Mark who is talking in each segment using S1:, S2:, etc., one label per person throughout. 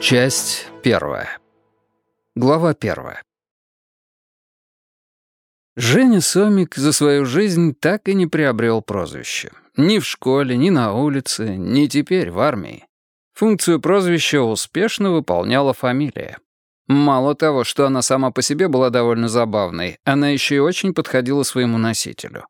S1: Часть первая. Глава первая. Женя Сомик за свою жизнь так и не приобрел прозвище. Ни в школе, ни на улице, ни теперь в армии. Функцию прозвища успешно выполняла фамилия. Мало того, что она сама по себе была довольно забавной, она еще и очень подходила своему носителю.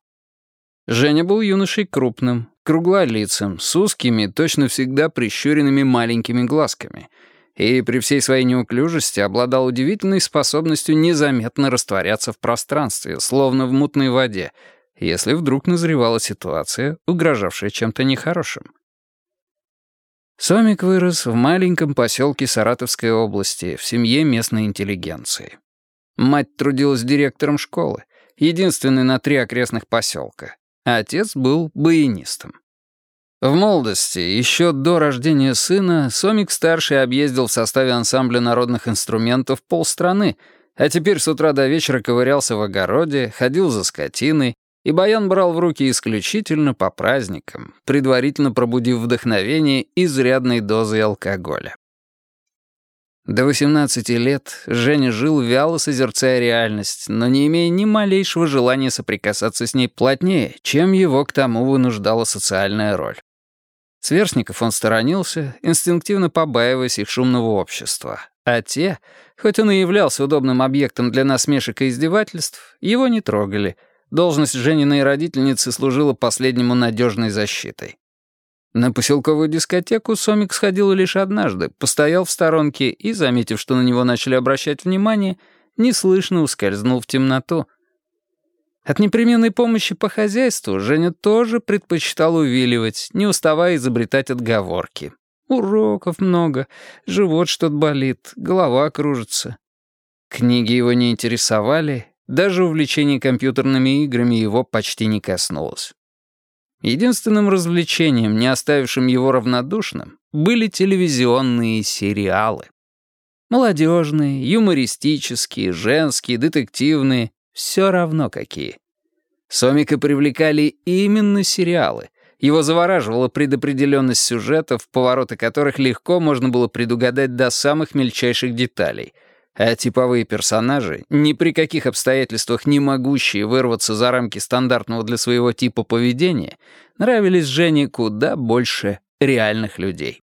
S1: Женя был юношей крупным, круглолицым, с узкими, точно всегда прищуренными маленькими глазками — и при всей своей неуклюжести обладал удивительной способностью незаметно растворяться в пространстве, словно в мутной воде, если вдруг назревала ситуация, угрожавшая чем-то нехорошим. Сомик вырос в маленьком поселке Саратовской области, в семье местной интеллигенции. Мать трудилась директором школы, единственной на три окрестных поселка, а отец был баянистом. В молодости, еще до рождения сына, Сомик-старший объездил в составе ансамбля народных инструментов полстраны, а теперь с утра до вечера ковырялся в огороде, ходил за скотиной, и баян брал в руки исключительно по праздникам, предварительно пробудив вдохновение изрядной дозой алкоголя. До 18 лет Женя жил вяло созерцая реальность, но не имея ни малейшего желания соприкасаться с ней плотнее, чем его к тому вынуждала социальная роль. Сверстников он сторонился, инстинктивно побаиваясь их шумного общества. А те, хоть он и являлся удобным объектом для насмешек и издевательств, его не трогали. Должность Жениной родительницы служила последнему надежной защитой. На поселковую дискотеку Сомик сходил лишь однажды, постоял в сторонке и, заметив, что на него начали обращать внимание, неслышно ускользнул в темноту — от непременной помощи по хозяйству Женя тоже предпочитал увиливать, не уставая изобретать отговорки. Уроков много, живот что-то болит, голова кружится. Книги его не интересовали, даже увлечение компьютерными играми его почти не коснулось. Единственным развлечением, не оставившим его равнодушным, были телевизионные сериалы. Молодежные, юмористические, женские, детективные, все равно какие. Сомика привлекали именно сериалы. Его завораживала предопределенность сюжетов, повороты которых легко можно было предугадать до самых мельчайших деталей. А типовые персонажи, ни при каких обстоятельствах не могущие вырваться за рамки стандартного для своего типа поведения, нравились Жене куда больше реальных людей.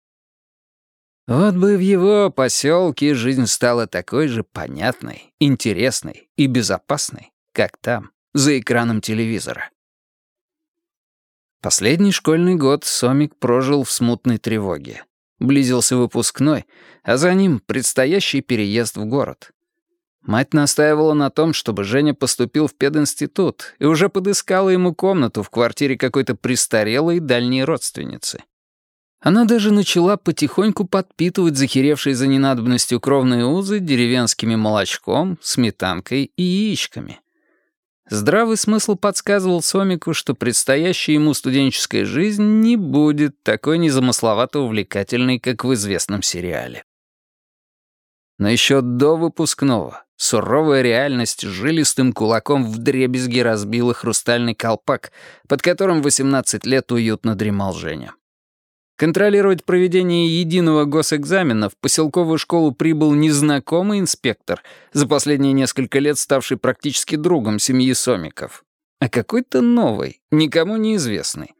S1: Вот бы в его поселке жизнь стала такой же понятной, интересной и безопасной, как там, за экраном телевизора. Последний школьный год Сомик прожил в смутной тревоге. Близился выпускной, а за ним предстоящий переезд в город. Мать настаивала на том, чтобы Женя поступил в пединститут и уже подыскала ему комнату в квартире какой-то престарелой дальней родственницы. Она даже начала потихоньку подпитывать захеревшие за ненадобностью кровные узы деревенскими молочком, сметанкой и яичками. Здравый смысл подсказывал Сомику, что предстоящая ему студенческая жизнь не будет такой незамысловато увлекательной, как в известном сериале. Но еще до выпускного суровая реальность жилистым кулаком вдребезги разбила хрустальный колпак, под которым 18 лет уютно дремал Женя. Контролировать проведение единого госэкзамена в поселковую школу прибыл незнакомый инспектор, за последние несколько лет ставший практически другом семьи Сомиков, а какой-то новый, никому неизвестный.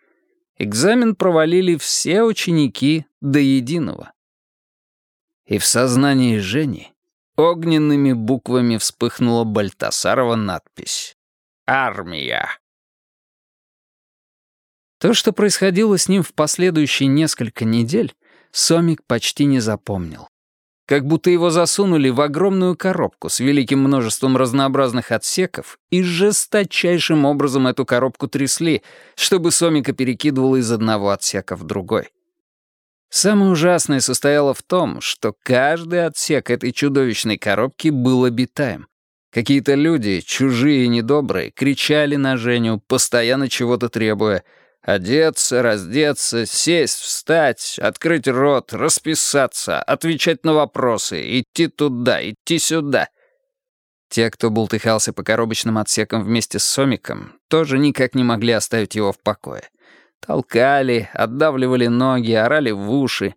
S1: Экзамен провалили все ученики до единого. И в сознании Жени огненными буквами вспыхнула Бальтасарова надпись «Армия». То, что происходило с ним в последующие несколько недель, Сомик почти не запомнил. Как будто его засунули в огромную коробку с великим множеством разнообразных отсеков и жесточайшим образом эту коробку трясли, чтобы Сомика перекидывало из одного отсека в другой. Самое ужасное состояло в том, что каждый отсек этой чудовищной коробки был обитаем. Какие-то люди, чужие и недобрые, кричали на Женю, постоянно чего-то требуя — Одеться, раздеться, сесть, встать, открыть рот, расписаться, отвечать на вопросы, идти туда, идти сюда. Те, кто бултыхался по коробочным отсекам вместе с Сомиком, тоже никак не могли оставить его в покое. Толкали, отдавливали ноги, орали в уши.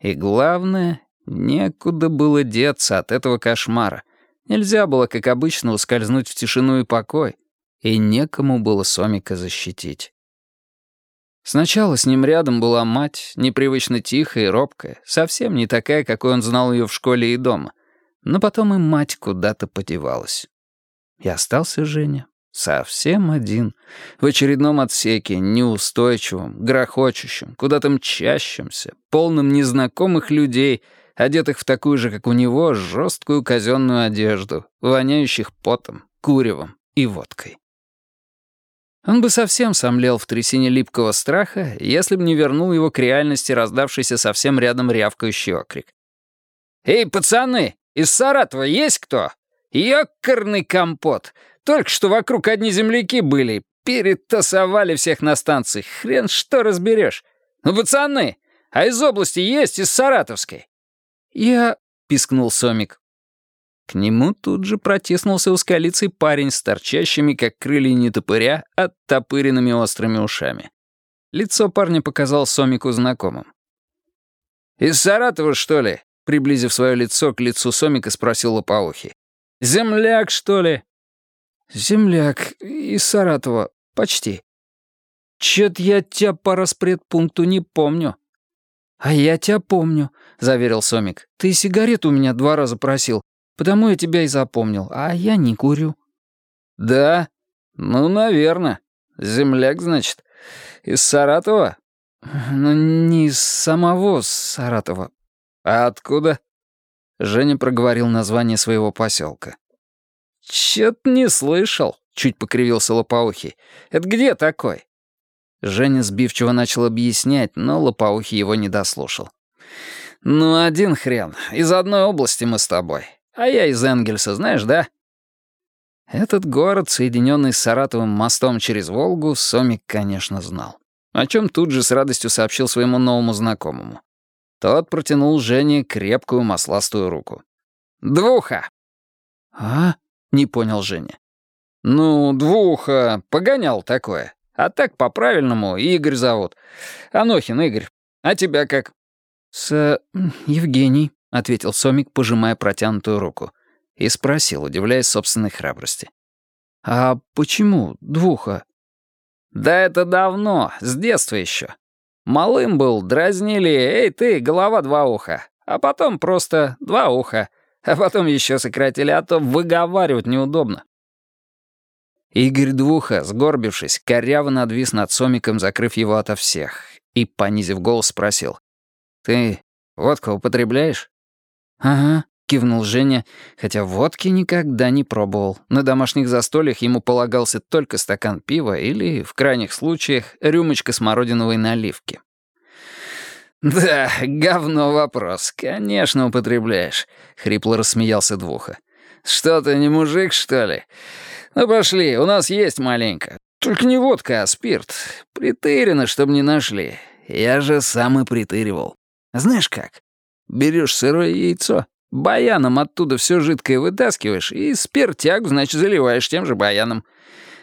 S1: И главное, некуда было деться от этого кошмара. Нельзя было, как обычно, ускользнуть в тишину и покой. И некому было Сомика защитить. Сначала с ним рядом была мать, непривычно тихая и робкая, совсем не такая, какой он знал ее в школе и дома. Но потом и мать куда-то подевалась. И остался Женя, совсем один, в очередном отсеке, неустойчивом, грохочущем, куда-то мчащемся, полным незнакомых людей, одетых в такую же, как у него, жесткую казенную одежду, воняющих потом, куревом и водкой. Он бы совсем сомлел в трясине липкого страха, если бы не вернул его к реальности раздавшийся совсем рядом рявкающий окрик. «Эй, пацаны, из Саратова есть кто? Ёкарный компот! Только что вокруг одни земляки были, перетасовали всех на станции, хрен что разберешь. Ну, пацаны, а из области есть, из Саратовской?» «Я...» — пискнул Сомик. К нему тут же протиснулся узколицый парень с торчащими, как крылья нетопыря, оттопыренными острыми ушами. Лицо парня показал Сомику знакомым. «Из Саратова, что ли?» Приблизив свое лицо к лицу Сомика, спросил Лопоухий. «Земляк, что ли?» «Земляк. Из Саратова. Почти». «Чё-то я тебя по распредпункту не помню». «А я тебя помню», — заверил Сомик. «Ты сигарету у меня два раза просил. Потому я тебя и запомнил, а я не курю». «Да? Ну, наверное. Земляк, значит. Из Саратова?»
S2: «Ну, не из самого Саратова».
S1: «А откуда?» Женя проговорил название своего поселка. «Чё-то не слышал», — чуть покривился Лопоухий. «Это где такой?» Женя сбивчиво начал объяснять, но Лопоухий его не дослушал. «Ну, один хрен. Из одной области мы с тобой. А я из Энгельса, знаешь, да?» Этот город, соединенный с Саратовым мостом через Волгу, Сомик, конечно, знал. О чем тут же с радостью сообщил своему новому знакомому. Тот протянул Жене крепкую масластую руку. «Двуха!»
S2: «А?» — не понял Женя.
S1: «Ну, двуха, погонял такое. А так по-правильному Игорь зовут. Анохин Игорь. А тебя как?»
S2: «С... Евгений», — ответил Сомик, пожимая протянутую руку. И спросил, удивляясь собственной храбрости. «А почему двуха?»
S1: «Да это давно, с детства еще. Малым был, дразнили, «Эй, ты, голова два уха». А потом просто два уха. А потом еще сократили, а то выговаривать неудобно.
S2: Игорь Двуха, сгорбившись, коряво надвис над Сомиком, закрыв его ото всех, и, понизив голос, спросил. «Ты водку употребляешь?»
S1: «Ага», — кивнул Женя, хотя водки никогда не пробовал. На домашних застольях ему полагался только стакан пива или, в крайних случаях, рюмочка смородиновой наливки. «Да, говно вопрос. Конечно, употребляешь», — хрипло рассмеялся Двуха. «Что ты, не мужик, что ли? Ну пошли, у нас есть маленько. Только не водка, а спирт. Притырено, чтобы не нашли. Я же сам и притыривал. Знаешь как? Берешь сырое яйцо, баяном оттуда все жидкое вытаскиваешь и спиртяк, значит, заливаешь тем же баяном.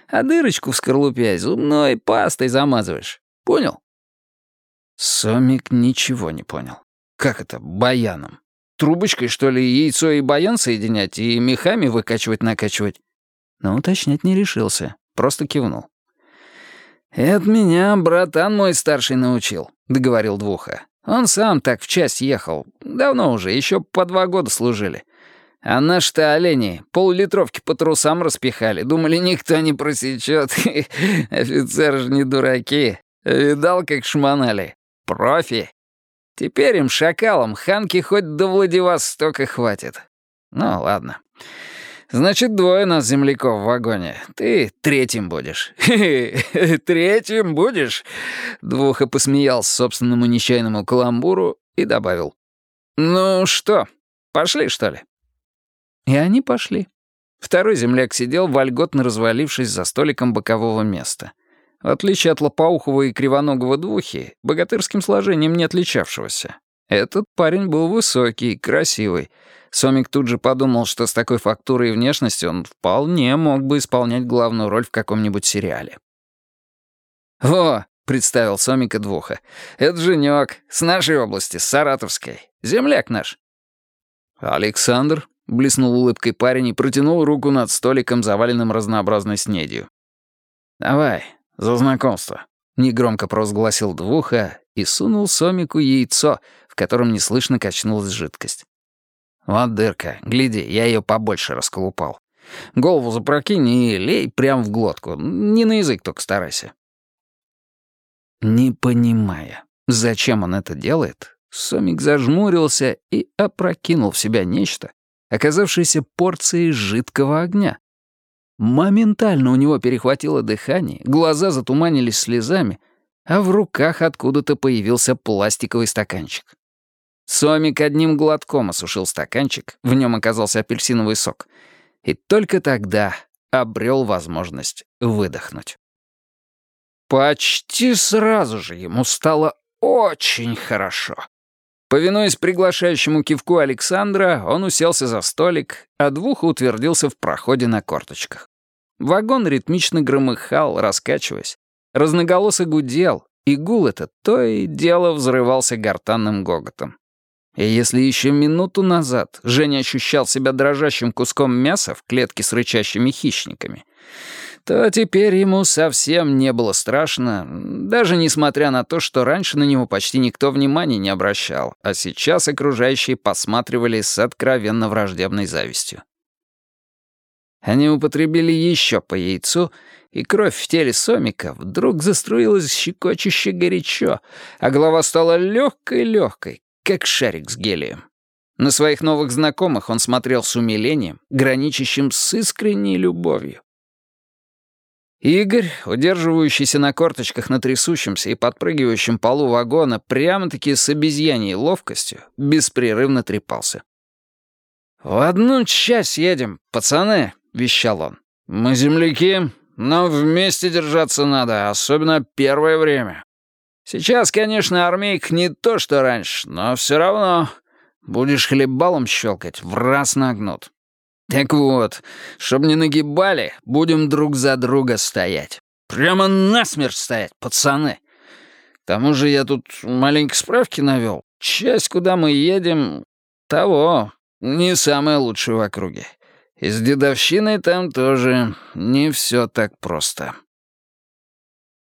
S1: А дырочку в скорлупе зубной пастой замазываешь. Понял?
S2: Сомик ничего не понял. Как это баяном?
S1: Трубочкой, что ли, яйцо и баян соединять и мехами выкачивать-накачивать?
S2: Но уточнять не решился, просто кивнул.
S1: «Это меня братан мой старший научил», — договорил Двуха. Он сам так в часть ехал. Давно уже, еще по два года служили. А наши-то олени поллитровки по трусам распихали. Думали, никто не просечет. Офицеры же не дураки. Видал, как шмонали? Профи. Теперь им, шакалам, ханки хоть до Владивостока хватит. Ну, ладно. Значит, двое нас земляков в вагоне. Ты третьим будешь. Третьим будешь? Двуха посмеялся собственному нечаянному каламбуру и добавил. Ну что, пошли, что ли? И они пошли. Второй земляк сидел, вольготно развалившись за столиком бокового места. В отличие от лопоухого и кривоногого двухи, богатырским сложением не отличавшегося. Этот парень был высокий, красивый. Сомик тут же подумал, что с такой фактурой и внешностью он вполне мог бы исполнять главную роль в каком-нибудь сериале. «Во!» — представил Сомика двуха. «Это Женёк, с нашей области, с Саратовской. Земляк наш». «Александр?» — блеснул улыбкой парень и протянул руку над столиком, заваленным разнообразной снедью. «Давай, за знакомство», — негромко провозгласил Двуха и сунул Сомику яйцо, в котором неслышно качнулась жидкость. «Вот дырка, гляди, я ее побольше расколупал. Голову запрокинь и лей прямо в глотку, не на язык только старайся». Не понимая, зачем он это делает, Сомик зажмурился и опрокинул в себя нечто, оказавшееся порцией жидкого огня. Моментально у него перехватило дыхание, глаза затуманились слезами, а в руках откуда-то появился пластиковый стаканчик. Сомик одним глотком осушил стаканчик, в нем оказался апельсиновый сок, и только тогда обрел возможность выдохнуть. Почти сразу же ему стало очень хорошо. Повинуясь приглашающему кивку Александра, он уселся за столик, а двух утвердился в проходе на корточках. Вагон ритмично громыхал, раскачиваясь. Разноголосо гудел, и гул этот то и дело взрывался гортанным гоготом. И если еще минуту назад Женя ощущал себя дрожащим куском мяса в клетке с рычащими хищниками, то теперь ему совсем не было страшно, даже несмотря на то, что раньше на него почти никто внимания не обращал, а сейчас окружающие посматривали с откровенно враждебной завистью. Они употребили еще по яйцу, и кровь в теле Сомика вдруг заструилась щекочуще горячо, а голова стала легкой-легкой, как шарик с гелием. На своих новых знакомых он смотрел с умилением, граничащим с искренней любовью. Игорь, удерживающийся на корточках на трясущемся и подпрыгивающем полу вагона прямо-таки с обезьяньей ловкостью, беспрерывно трепался. «В одну часть едем, пацаны», — вещал он. «Мы земляки, но вместе держаться надо, особенно первое время. Сейчас, конечно, армейк не то, что раньше, но все равно будешь хлебалом щелкать, в раз нагнут. Так вот, чтоб не нагибали, будем друг за друга стоять. Прямо насмерть стоять, пацаны. К тому же я тут маленькие справки навел. Часть, куда мы едем, того, не самое лучшее в округе. И с дедовщиной там тоже не все так просто.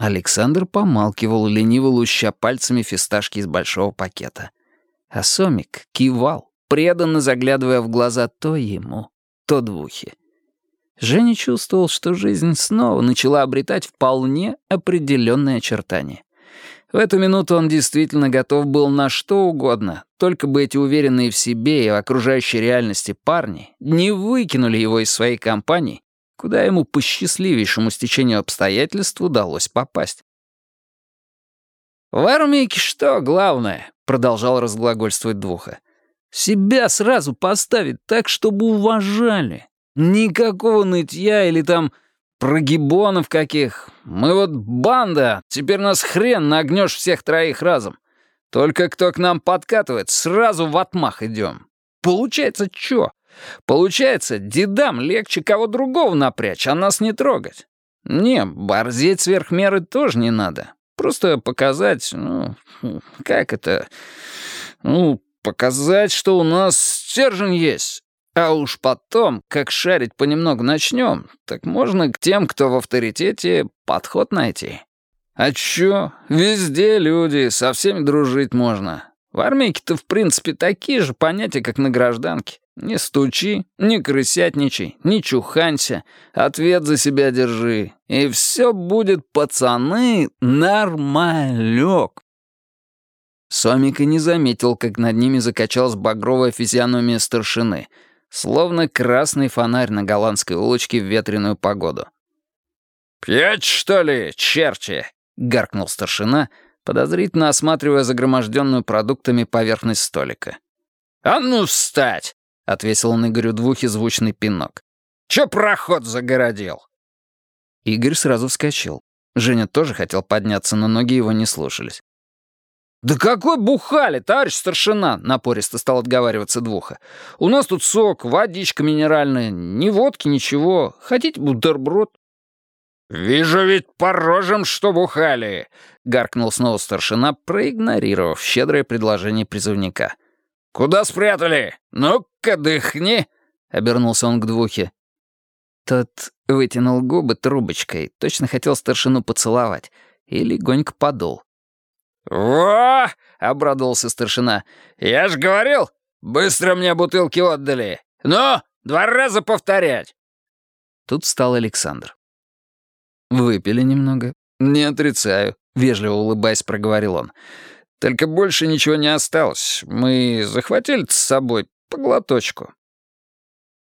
S1: Александр помалкивал, лениво луща пальцами фисташки из большого пакета. А Сомик кивал, преданно заглядывая в глаза то ему, то двухе. Женя чувствовал, что жизнь снова начала обретать вполне определенные очертания. В эту минуту он действительно готов был на что угодно, только бы эти уверенные в себе и в окружающей реальности парни не выкинули его из своей компании, куда ему по счастливейшему стечению обстоятельств удалось попасть. «В армейке что главное?» — продолжал разглагольствовать Двуха. «Себя сразу поставить так, чтобы уважали. Никакого нытья или там Прогибонов каких. Мы вот банда, теперь нас хрен нагнешь всех троих разом. Только кто к нам подкатывает, сразу в отмах идем. Получается чё? Получается, дедам легче кого другого напрячь, а нас не трогать. Не, борзеть сверх меры тоже не надо. Просто показать, ну, как это... Ну, показать, что у нас стержень есть. А уж потом, как шарить понемногу начнем, так можно к тем, кто в авторитете, подход найти. А чё, везде люди, со всеми дружить можно. В армейке-то, в принципе, такие же понятия, как на гражданке. Не стучи, не крысятничай, не чуханься, ответ за себя держи. И все будет, пацаны, нормалек. Сомик и не заметил, как над ними закачалась багровая физиономия старшины — словно красный фонарь на голландской улочке в ветреную погоду. «Пьять, что ли, черти?» — гаркнул старшина, подозрительно осматривая загроможденную продуктами поверхность столика. «А ну встать!» — отвесил он Игорю двухи звучный пинок. «Чё проход загородил?» Игорь сразу вскочил. Женя тоже хотел подняться, но ноги его не слушались. «Да какой бухали, товарищ старшина!» — напористо стал отговариваться Двуха. «У нас тут сок, водичка минеральная, ни водки, ничего. Хотите бутерброд?»
S2: «Вижу ведь по рожам, что бухали!» — гаркнул снова старшина, проигнорировав щедрое предложение призывника. «Куда спрятали? Ну-ка, дыхни!» — обернулся он к Двухе.
S1: Тот вытянул губы трубочкой, точно хотел старшину поцеловать, и легонько подул.
S2: «Во!» — обрадовался старшина. «Я ж говорил, быстро мне бутылки отдали. Ну, два раза повторять!»
S1: Тут встал Александр. «Выпили немного. Не отрицаю», — вежливо улыбаясь, проговорил он. «Только больше ничего не осталось. Мы захватили с собой по глоточку».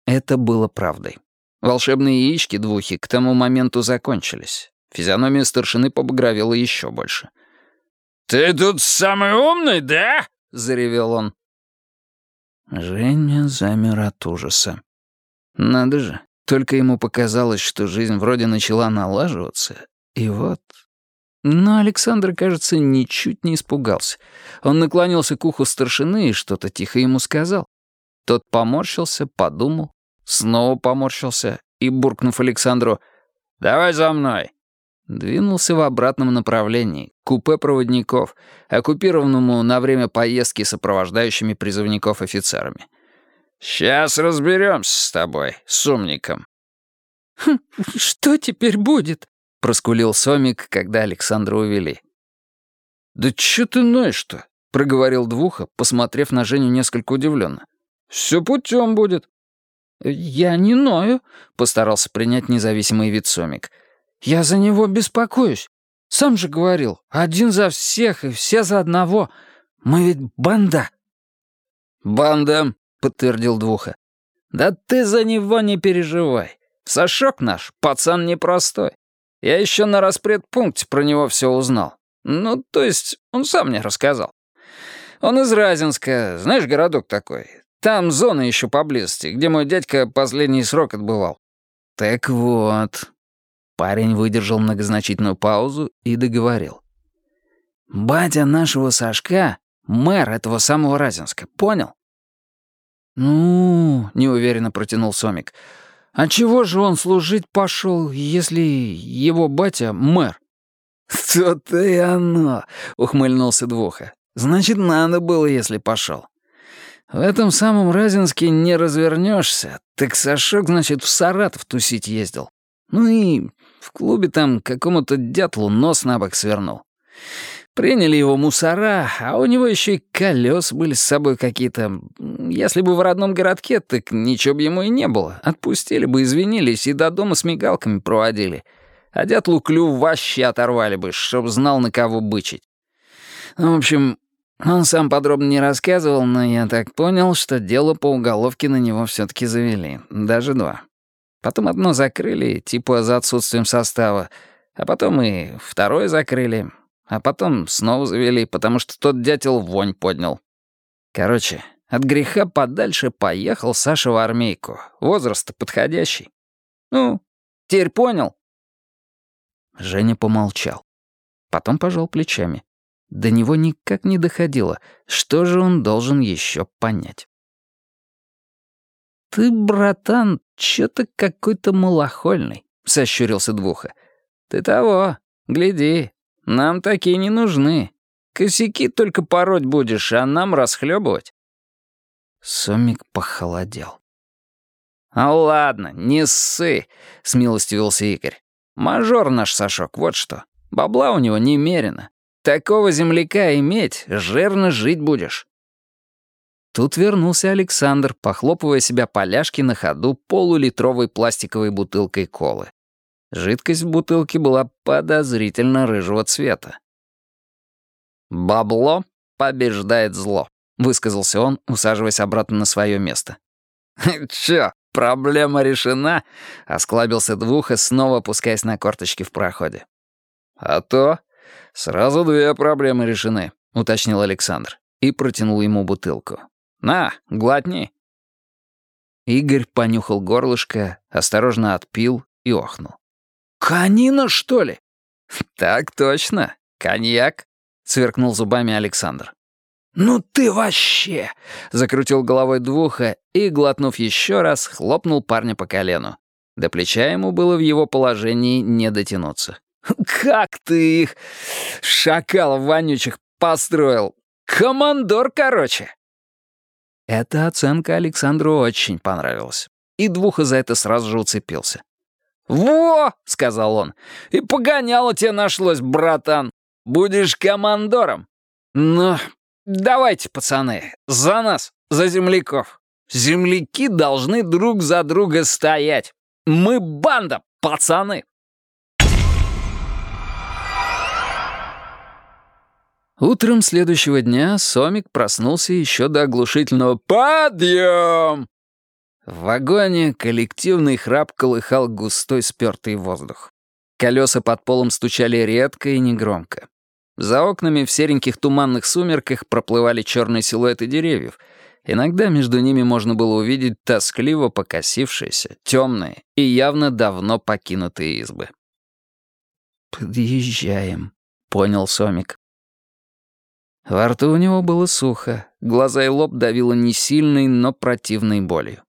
S1: Это было правдой. Волшебные яички двухи к тому моменту закончились. Физиономия старшины побагровела еще больше.
S2: «Ты тут самый умный, да?» — заревел он.
S1: Женя замер от ужаса. Надо же, только ему показалось, что жизнь вроде начала налаживаться, и вот... Но Александр, кажется, ничуть не испугался. Он наклонился к уху старшины и что-то тихо ему сказал. Тот поморщился, подумал, снова поморщился и, буркнув Александру
S2: «Давай за мной!»
S1: Двинулся в обратном направлении, купе проводников, оккупированному на время поездки сопровождающими призывников офицерами.
S2: «Сейчас разберемся с тобой, с умником».
S3: «Хм, «Что теперь будет?»
S1: — проскулил Сомик, когда Александра увели.
S2: «Да чё ты ноешь-то?» — проговорил Двуха, посмотрев на Женю несколько удивленно. «Все путем будет».
S3: «Я не ною», — постарался принять независимый вид Сомик. «Я я за него беспокоюсь. Сам же говорил, один за всех и все за одного. Мы ведь банда».
S1: «Банда», — подтвердил Двуха. «Да ты за него не переживай. Сашок наш, пацан непростой. Я еще на распредпункте про него все узнал. Ну, то есть, он сам мне рассказал. Он из Разинска, знаешь, городок такой. Там зона еще поблизости, где мой дядька последний срок отбывал. Так вот, Парень выдержал многозначительную паузу и договорил. «Батя нашего Сашка — мэр этого самого Разинска, понял?»
S3: «Ну...» — неуверенно протянул Сомик. «А чего же он служить пошел, если его батя — мэр?»
S1: «То-то и оно!» — ухмыльнулся Двуха. «Значит, надо было, если пошел. В этом самом Разинске не развернешься. Так Сашок, значит, в Саратов тусить ездил. Ну и в клубе там какому-то дятлу нос на бок свернул. Приняли его мусора, а у него еще и колес были с собой какие-то. Если бы в родном городке, так ничего бы ему и не было. Отпустили бы, извинились и до дома с мигалками проводили. А дятлу клюв вообще оторвали бы, чтоб знал, на кого бычить. Ну, в общем, он сам подробно не рассказывал, но я так понял, что дело по уголовке на него все таки завели. Даже два. Потом одно закрыли, типа за отсутствием состава, а потом и второе закрыли, а потом снова завели, потому что тот дятел вонь поднял. Короче, от греха подальше поехал Саша в армейку. Возраст подходящий. Ну, теперь понял. Женя помолчал. Потом пожал плечами. До него никак не доходило, что же он должен еще понять. «Ты, братан, чё-то какой-то малохольный», — сощурился Двуха. «Ты того, гляди, нам такие не нужны. Косяки только пороть будешь, а нам расхлебывать». Сомик похолодел. «А ладно, не ссы», — смилостивился Игорь. «Мажор наш Сашок, вот что. Бабла у него немерено. Такого земляка иметь, жирно жить будешь. Тут вернулся Александр, похлопывая себя поляшки на ходу полулитровой пластиковой бутылкой колы. Жидкость в бутылке была подозрительно рыжего цвета. «Бабло побеждает зло», — высказался он, усаживаясь обратно на свое место. «Чё, проблема решена?» — осклабился Двуха, снова опускаясь на корточки в проходе. «А то сразу две проблемы решены», — уточнил Александр и протянул ему бутылку. На, глотни». Игорь понюхал горлышко, осторожно отпил и охнул. «Канина, что ли?» «Так точно. Коньяк», — сверкнул зубами Александр.
S3: «Ну ты вообще!» — закрутил головой двуха и, глотнув еще раз, хлопнул парня по колену.
S1: До плеча ему было в его положении не дотянуться.
S3: «Как ты их, шакалов вонючих, построил? Командор, короче!»
S1: Эта оценка Александру очень понравилась, и Двуха за это сразу же уцепился.
S3: «Во!» — сказал он. «И погоняло тебе нашлось, братан. Будешь командором. Ну, давайте, пацаны, за нас, за земляков. Земляки должны друг за друга стоять. Мы банда, пацаны!»
S1: Утром следующего дня Сомик проснулся еще до оглушительного «Подъем!». В вагоне коллективный храп колыхал густой спёртый воздух. Колеса под полом стучали редко и негромко. За окнами в сереньких туманных сумерках проплывали черные силуэты деревьев. Иногда между ними можно было увидеть тоскливо покосившиеся, темные и явно давно покинутые избы.
S3: «Подъезжаем», — понял Сомик.
S1: Во рту у него было сухо, глаза и лоб давило не сильной, но противной болью.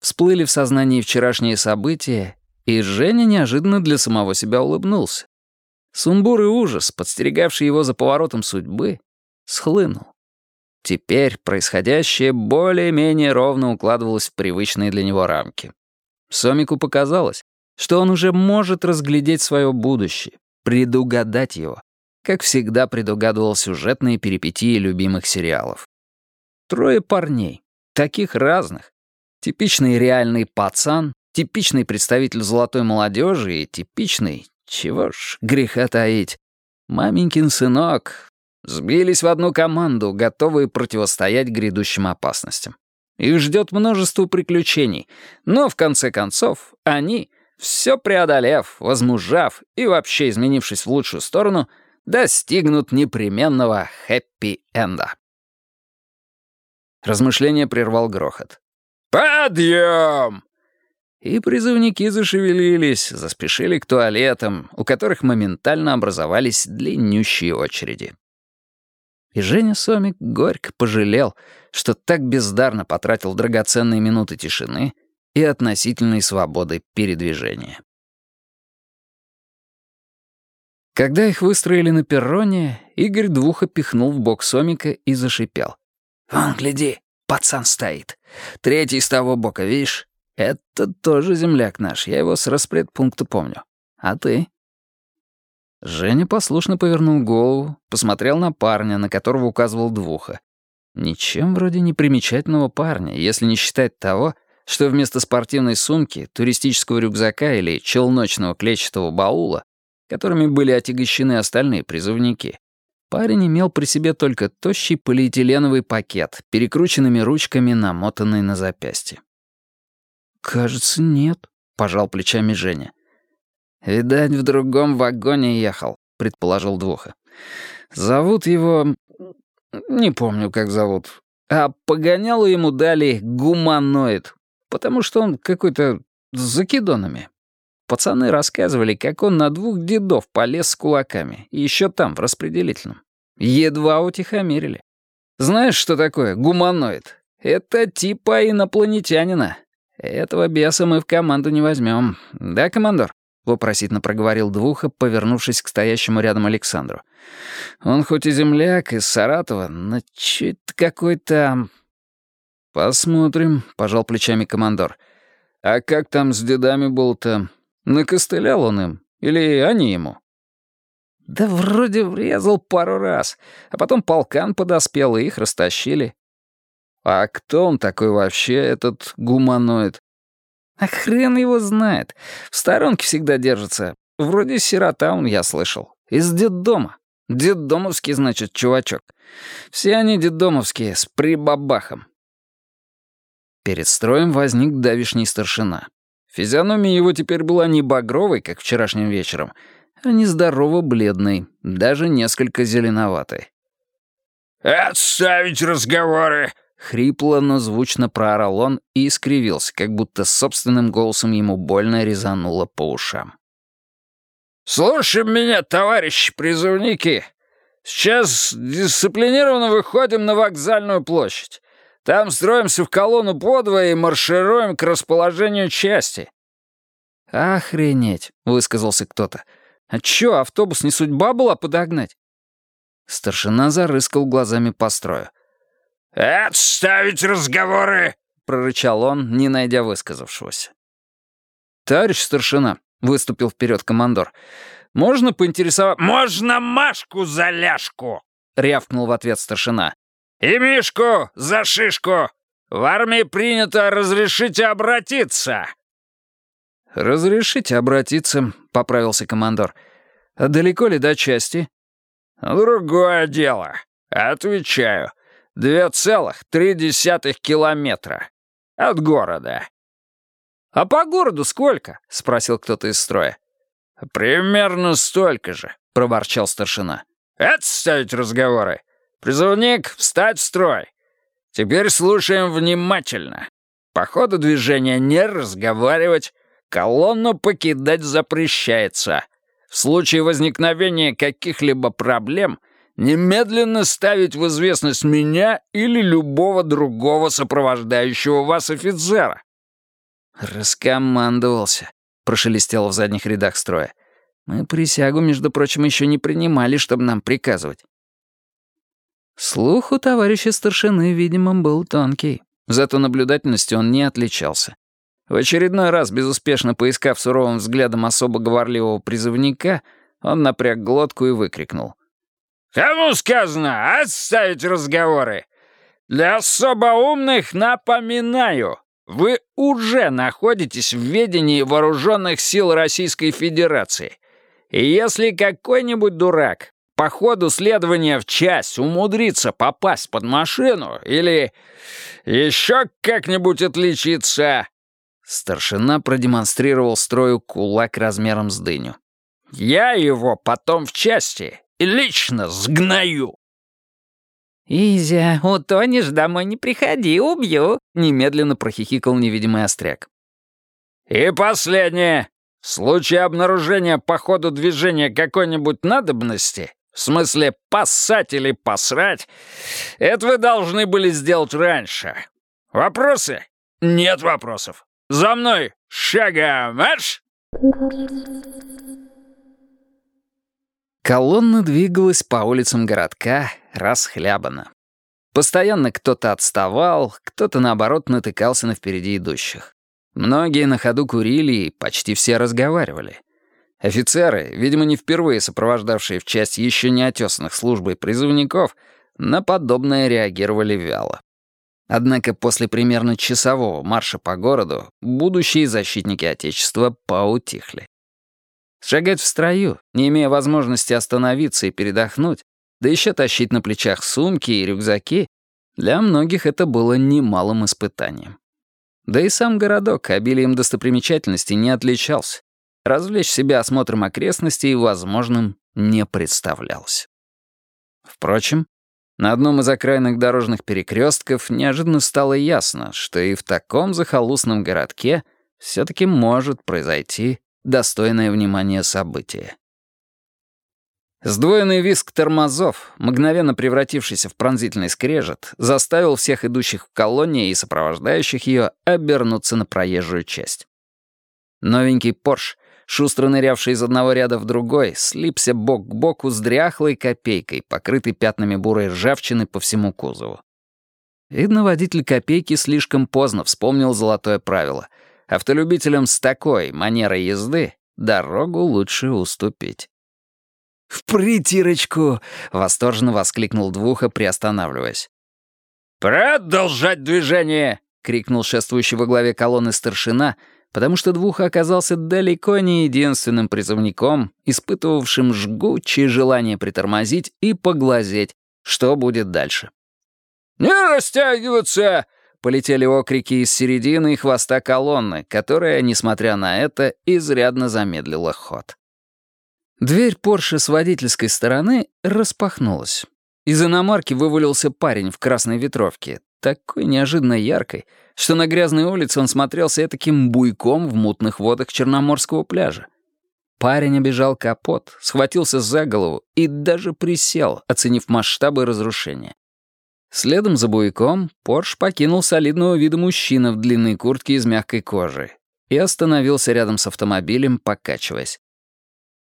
S1: Всплыли в сознании вчерашние события, и Женя неожиданно для самого себя улыбнулся. Сумбур и ужас, подстерегавший его за поворотом судьбы, схлынул. Теперь происходящее более-менее ровно укладывалось в привычные для него рамки. Сомику показалось, что он уже может разглядеть свое будущее, предугадать его, как всегда предугадывал сюжетные перипетии любимых сериалов. Трое парней, таких разных, Типичный реальный пацан, типичный представитель золотой молодежи и типичный, чего ж греха таить, маменькин сынок, сбились в одну команду, готовые противостоять грядущим опасностям. Их ждет множество приключений, но в конце концов они, все преодолев, возмужав и вообще изменившись в лучшую сторону, достигнут непременного хэппи-энда. Размышление прервал грохот.
S2: «Подъем!»
S1: И призывники зашевелились, заспешили к туалетам, у которых моментально образовались длиннющие очереди. И Женя Сомик горько пожалел, что так бездарно потратил драгоценные минуты тишины и относительной свободы передвижения. Когда их выстроили на перроне, Игорь двух опихнул в бок Сомика и зашипел. «Вон, гляди, пацан стоит. Третий с того бока, видишь? Это тоже земляк наш, я его с распредпункта помню. А ты?» Женя послушно повернул голову, посмотрел на парня, на которого указывал Двуха. Ничем вроде непримечательного парня, если не считать того, что вместо спортивной сумки, туристического рюкзака или челночного клетчатого баула, которыми были отягощены остальные призывники, Парень имел при себе только тощий полиэтиленовый пакет, перекрученными ручками, намотанный на запястье.
S3: «Кажется, нет», — пожал плечами Женя.
S1: «Видать, в другом вагоне ехал», — предположил Двуха. «Зовут его... не помню, как зовут. А погонялу ему дали гуманоид, потому что он какой-то с закидонами. Пацаны рассказывали, как он на двух дедов полез с кулаками, еще там, в распределительном. Едва утихомирили. Знаешь, что такое гуманоид? Это типа инопланетянина. Этого беса мы в команду не возьмем. Да, командор? Вопросительно проговорил Двуха, повернувшись к стоящему рядом Александру. Он хоть и земляк, из Саратова, но чуть какой-то... «Посмотрим», — пожал плечами командор. «А как там с дедами был-то? Накостылял он им? Или они ему? Да вроде врезал пару раз, а потом полкан подоспел, и их растащили. А кто он такой вообще, этот гуманоид? А хрен его знает. В сторонке всегда держится. Вроде сирота он, я слышал. Из детдома. Детдомовский, значит, чувачок. Все они детдомовские, с прибабахом. Перед строем возник давишний старшина. Физиономия его теперь была не багровой, как вчерашним вечером, а нездорово бледной, даже несколько зеленоватой.
S2: «Отставить разговоры!»
S1: — хрипло, но звучно проорал он и искривился, как будто собственным голосом ему больно резануло по ушам.
S2: Слушай меня, товарищи призывники. Сейчас дисциплинированно выходим на вокзальную площадь. Там строимся в колонну подвое и маршируем к расположению части».
S1: «Охренеть», — высказался кто-то. «А чё, автобус не судьба была подогнать?» Старшина зарыскал глазами по строю.
S2: «Отставить разговоры!» — прорычал он, не найдя высказавшегося.
S1: «Товарищ старшина», — выступил вперед командор, — «можно поинтересовать...»
S2: «Можно Машку за ляжку!» — рявкнул в ответ старшина. «И Мишку за шишку! В армии принято разрешите обратиться!»
S1: «Разрешите обратиться», — поправился командор. «А далеко ли до части?»
S2: «Другое дело. Отвечаю. Две целых три десятых километра. От города».
S1: «А по городу сколько?» — спросил кто-то из строя.
S2: «Примерно столько же», — проворчал старшина. «Отставить разговоры. Призывник, встать в строй. Теперь слушаем внимательно. По ходу движения не разговаривать, колонну покидать запрещается. В случае возникновения каких-либо проблем немедленно ставить в известность меня или любого другого сопровождающего вас офицера».
S1: «Раскомандовался», — прошелестело в задних рядах строя. «Мы присягу, между прочим, еще не принимали, чтобы нам приказывать». Слух у товарища старшины, видимо, был тонкий. Зато наблюдательностью он не отличался. В очередной раз, безуспешно поискав суровым взглядом особо говорливого призывника, он напряг глотку и выкрикнул.
S2: «Кому сказано отставить разговоры? Для особо умных напоминаю, вы уже находитесь в ведении вооруженных сил Российской Федерации. И если какой-нибудь дурак по ходу следования в часть умудриться попасть под машину или еще как-нибудь отличиться...»
S1: Старшина продемонстрировал строю кулак размером с дыню.
S2: «Я его потом в части лично сгною!»
S3: «Изя, утонешь, домой не приходи, убью!» — немедленно прохихикал невидимый остряк.
S2: «И последнее. В случае обнаружения по ходу движения какой-нибудь надобности в смысле, поссать или посрать? Это вы должны были сделать раньше. Вопросы? Нет вопросов. За мной! Шагом марш!»
S1: Колонна двигалась по улицам городка расхлябанно. Постоянно кто-то отставал, кто-то, наоборот, натыкался на впереди идущих. Многие на ходу курили и почти все разговаривали. Офицеры, видимо, не впервые сопровождавшие в часть еще не отесанных службой призывников, на подобное реагировали вяло. Однако после примерно часового марша по городу будущие защитники Отечества поутихли. Шагать в строю, не имея возможности остановиться и передохнуть, да еще тащить на плечах сумки и рюкзаки, для многих это было немалым испытанием. Да и сам городок обилием достопримечательностей не отличался. Развлечь себя осмотром окрестностей возможным не представлялось. Впрочем, на одном из окраинных дорожных перекрестков неожиданно стало ясно, что и в таком захолустном городке все-таки может произойти достойное внимания событие. Сдвоенный виск тормозов, мгновенно превратившийся в пронзительный скрежет, заставил всех идущих в колонне и сопровождающих ее обернуться на проезжую часть. Новенький Порш шустро нырявший из одного ряда в другой, слипся бок к боку с дряхлой копейкой, покрытой пятнами бурой ржавчины по всему кузову. Видно, водитель копейки слишком поздно вспомнил золотое правило. Автолюбителям с такой манерой езды дорогу лучше уступить. «В притирочку!» — восторженно воскликнул Двуха, приостанавливаясь.
S2: «Продолжать движение!» — крикнул шествующий во главе колонны старшина — потому что Двуха оказался далеко не единственным призывником, испытывавшим жгучее желание притормозить и поглазеть, что будет дальше. «Не растягиваться!»
S1: — полетели окрики из середины и хвоста колонны, которая, несмотря на это, изрядно замедлила ход. Дверь Порше с водительской стороны распахнулась. Из иномарки вывалился парень в красной ветровке, такой неожиданно яркой, что на грязной улице он смотрелся таким буйком в мутных водах Черноморского пляжа. Парень обежал капот, схватился за голову и даже присел, оценив масштабы разрушения. Следом за буйком Порш покинул солидного вида мужчина в длинной куртке из мягкой кожи и остановился рядом с автомобилем, покачиваясь.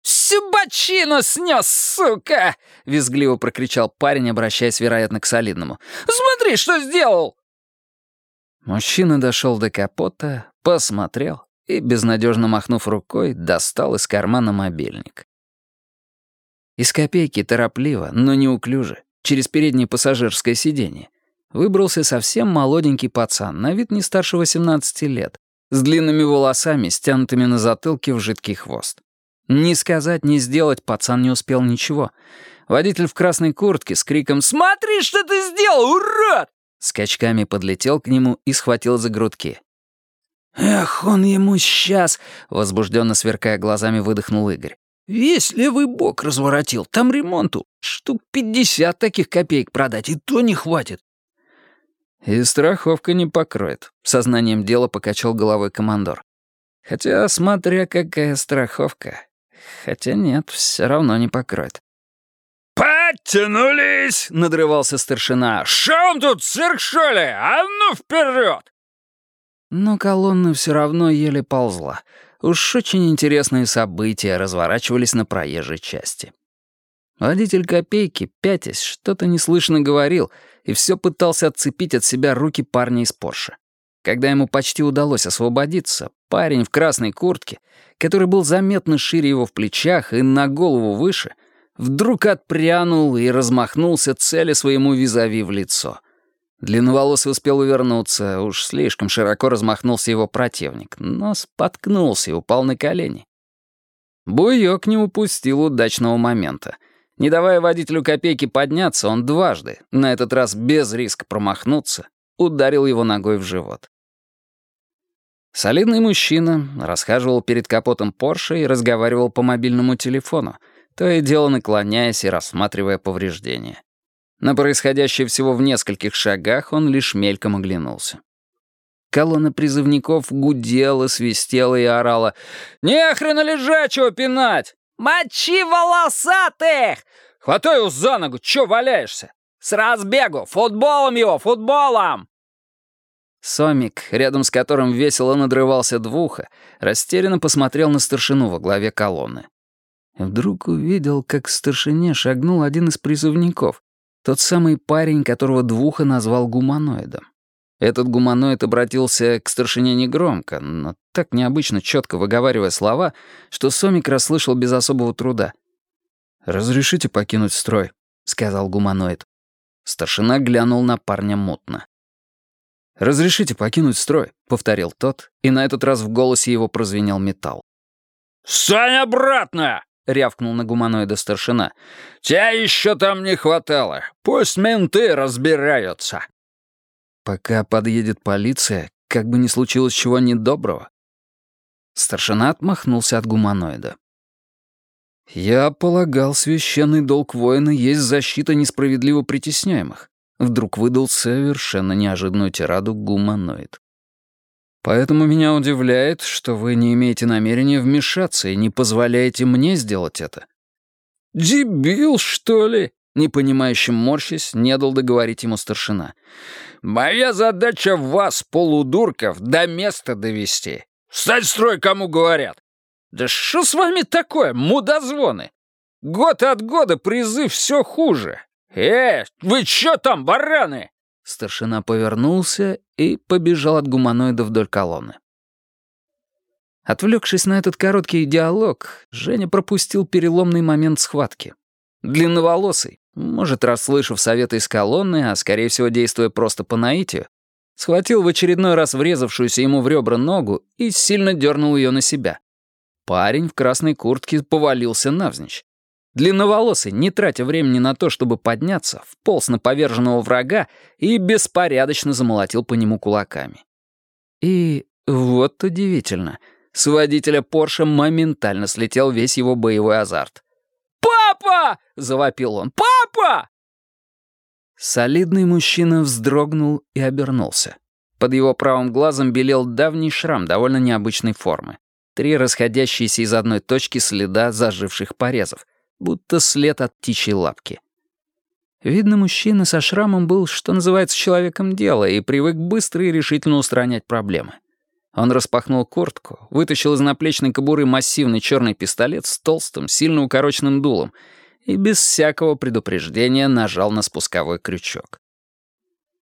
S3: «Всю бочину снес, сука!» — визгливо прокричал парень, обращаясь, вероятно, к солидному. «Смотри, что сделал!»
S1: Мужчина дошел до капота, посмотрел и, безнадежно махнув рукой, достал из кармана мобильник. Из копейки торопливо, но неуклюже, через переднее пассажирское сиденье, выбрался совсем молоденький пацан, на вид не старше 18 лет, с длинными волосами, стянутыми на затылке в жидкий хвост. Ни сказать, ни сделать пацан не успел ничего. Водитель в красной куртке с криком «Смотри, что ты сделал, урод!» скачками подлетел к нему и схватил за грудки. «Эх, он ему сейчас!» — возбужденно сверкая глазами, выдохнул Игорь. «Весь левый бок разворотил, там ремонту. Штук пятьдесят таких копеек продать, и то не хватит». «И страховка не покроет», — сознанием дела покачал головой командор. «Хотя, смотря какая страховка. Хотя нет, все равно не покроет».
S2: «Подтянулись!» — надрывался старшина. «Шо тут, цирк, что ли? А ну вперед!»
S1: Но колонна все равно еле ползла. Уж очень интересные события разворачивались на проезжей части. Водитель «Копейки», пятясь, что-то неслышно говорил и все пытался отцепить от себя руки парня из Порше. Когда ему почти удалось освободиться, парень в красной куртке, который был заметно шире его в плечах и на голову выше, вдруг отпрянул и размахнулся цели своему визави в лицо. Длинноволосый успел увернуться, уж слишком широко размахнулся его противник, но споткнулся и упал на колени. Буйок не упустил удачного момента. Не давая водителю копейки подняться, он дважды, на этот раз без риска промахнуться, ударил его ногой в живот. Солидный мужчина расхаживал перед капотом Порше и разговаривал по мобильному телефону, то и дело наклоняясь и рассматривая повреждения. На происходящее всего в нескольких шагах он лишь мельком оглянулся. Колонна призывников гудела, свистела и орала. «Не хрена лежачего пинать!
S3: Мочи волосатых!
S1: Хватай его за ногу, чё валяешься?
S3: С разбегу! Футболом его, футболом!»
S1: Сомик, рядом с которым весело надрывался двуха, растерянно посмотрел на старшину во главе колонны. Вдруг увидел, как к старшине шагнул один из призывников, тот самый парень, которого Двуха назвал гуманоидом. Этот гуманоид обратился к старшине негромко, но так необычно четко выговаривая слова, что Сомик расслышал без особого труда. «Разрешите покинуть строй», — сказал гуманоид. Старшина глянул на парня мутно. «Разрешите покинуть строй», — повторил тот, и на этот раз в голосе его прозвенел металл.
S2: «Стань обратно!» — рявкнул на гуманоида старшина. «Тебя еще там не хватало. Пусть менты разбираются».
S1: «Пока подъедет полиция, как бы ни случилось чего недоброго». Старшина отмахнулся от гуманоида. «Я полагал, священный долг воина есть защита несправедливо притесняемых». Вдруг выдал совершенно неожиданную тираду гуманоид. Поэтому меня удивляет, что вы не имеете намерения вмешаться и не позволяете мне сделать это».
S2: «Дебил, что ли?»
S1: Непонимающим морщись, не дал договорить ему старшина.
S2: «Моя задача вас, полудурков, до места довести. Встать строй, кому говорят!» «Да что с вами такое, мудозвоны? Год от года призыв все хуже. Э, вы чё там, бараны?»
S1: Старшина повернулся и побежал от гуманоида вдоль колонны. Отвлекшись на этот короткий диалог, Женя пропустил переломный момент схватки. Длинноволосый, может, расслышав советы из колонны, а скорее всего действуя просто по наитию, схватил в очередной раз врезавшуюся ему в ребра ногу и сильно дернул ее на себя. Парень в красной куртке повалился навзничь. Длинноволосый, не тратя времени на то, чтобы подняться, вполз на поверженного врага и беспорядочно замолотил по нему кулаками. И вот удивительно, с водителя Порше моментально слетел весь его боевой азарт.
S3: «Папа!» — завопил он. «Папа!»
S1: Солидный мужчина вздрогнул и обернулся. Под его правым глазом белел давний шрам довольно необычной формы. три расходящиеся из одной точки следа заживших порезов, будто след от птичьей лапки. Видно, мужчина со шрамом был, что называется, человеком дела и привык быстро и решительно устранять проблемы. Он распахнул куртку, вытащил из наплечной кобуры массивный черный пистолет с толстым, сильно укороченным дулом и без всякого предупреждения нажал на спусковой крючок.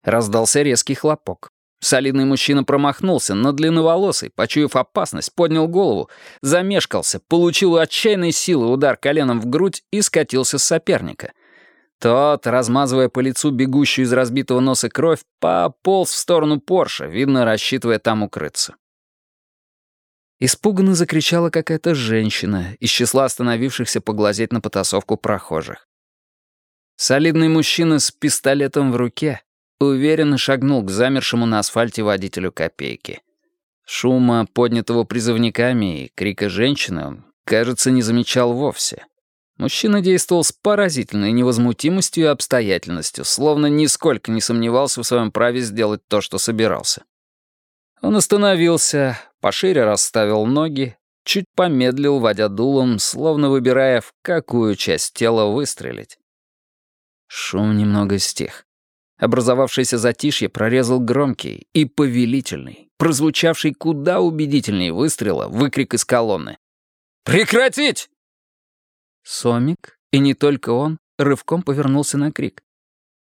S1: Раздался резкий хлопок. Солидный мужчина промахнулся, но длинноволосый, почуяв опасность, поднял голову, замешкался, получил отчаянной силы удар коленом в грудь и скатился с соперника. Тот, размазывая по лицу бегущую из разбитого носа кровь, пополз в сторону Порша, видно, рассчитывая там укрыться. Испуганно закричала какая-то женщина из числа остановившихся поглазеть на потасовку прохожих. Солидный мужчина с пистолетом в руке уверенно шагнул к замершему на асфальте водителю копейки. Шума, поднятого призывниками, и крика женщины кажется, не замечал вовсе. Мужчина действовал с поразительной невозмутимостью и обстоятельностью, словно нисколько не сомневался в своем праве сделать то, что собирался. Он остановился, пошире расставил ноги, чуть помедлил, водя дулом, словно выбирая, в какую часть тела выстрелить. Шум немного стих. Образовавшееся затишье прорезал громкий и повелительный, прозвучавший куда убедительнее выстрела, выкрик из колонны. «Прекратить!» Сомик, и не только он, рывком повернулся на крик.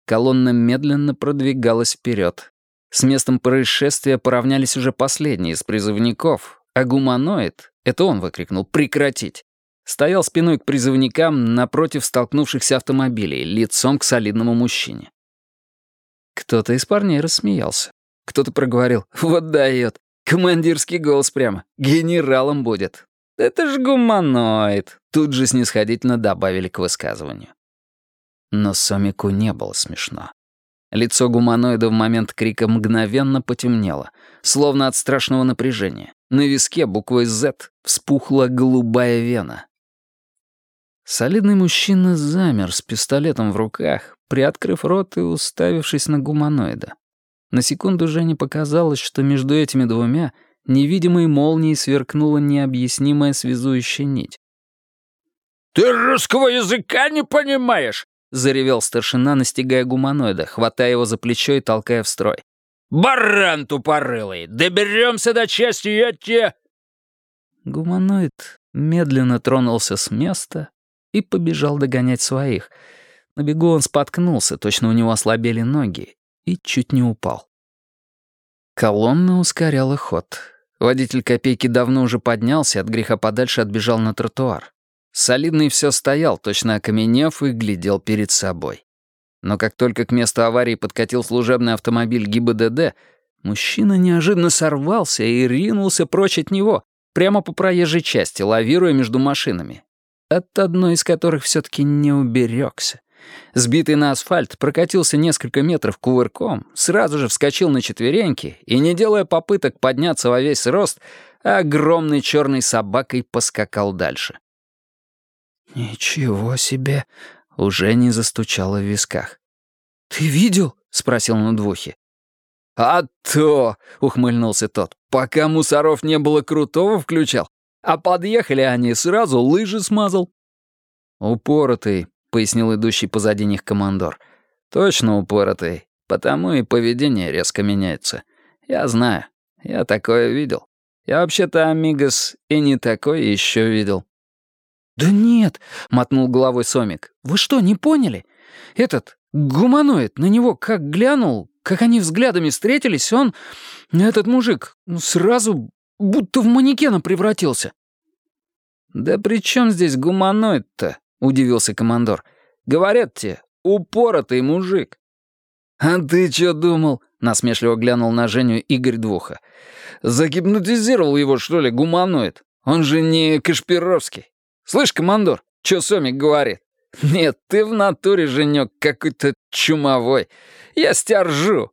S1: Колонна медленно продвигалась вперед. С местом происшествия поравнялись уже последние из призывников, а гуманоид, это он выкрикнул «Прекратить!», стоял спиной к призывникам напротив столкнувшихся автомобилей, лицом к солидному мужчине. Кто-то из парней рассмеялся. Кто-то проговорил «Вот дает! Командирский голос прямо! Генералом будет! «Это ж гуманоид», — тут же снисходительно добавили к высказыванию. Но Сомику не было смешно. Лицо гуманоида в момент крика мгновенно потемнело, словно от страшного напряжения. На виске буквой «З» вспухла голубая вена. Солидный мужчина замер с пистолетом в руках, приоткрыв рот и уставившись на гуманоида. На секунду Жене показалось, что между этими двумя — невидимой молнией сверкнула необъяснимая связующая нить.
S2: «Ты русского языка не понимаешь?»
S1: — заревел старшина, настигая гуманоида, хватая его за плечо и толкая в строй.
S2: «Баран тупорылый! Доберемся до части, я тебе...»
S1: Гуманоид медленно тронулся с места и побежал догонять своих. На бегу он споткнулся, точно у него ослабели ноги, и чуть не упал. Колонна ускоряла ход. Водитель «Копейки» давно уже поднялся, от греха подальше отбежал на тротуар. Солидный все стоял, точно окаменев, и глядел перед собой. Но как только к месту аварии подкатил служебный автомобиль ГИБДД, мужчина неожиданно сорвался и ринулся прочь от него, прямо по проезжей части, лавируя между машинами. От одной из которых все-таки не уберегся. Сбитый на асфальт, прокатился несколько метров кувырком, сразу же вскочил на четвереньки и, не делая попыток подняться во весь рост, огромной черной собакой поскакал дальше. «Ничего себе!» — уже не застучало в висках. «Ты видел?» — спросил он у двухи. «А то!» — ухмыльнулся тот. «Пока мусоров не было, крутого включал. А подъехали они, сразу лыжи смазал». «Упоротый», — пояснил идущий позади них командор. «Точно упоротый, потому и поведение резко меняется. Я знаю, я такое видел. Я вообще-то, амигос, и не такое еще видел». «Да нет», — мотнул головой Сомик. «Вы что, не поняли? Этот гуманоид на него как глянул, как они взглядами встретились, он, этот мужик, сразу будто в манекена превратился». «Да при чем здесь гуманоид-то?» — удивился командор. «Говорят тебе, упоротый мужик». «А ты чё думал?» — насмешливо глянул на Женю Игорь Двуха. «Загипнотизировал его, что ли, гуманоид? Он же не Кашпировский. Слышь, командор, чё Сомик говорит? Нет, ты в натуре, Женёк, какой-то чумовой. Я с тебя ржу».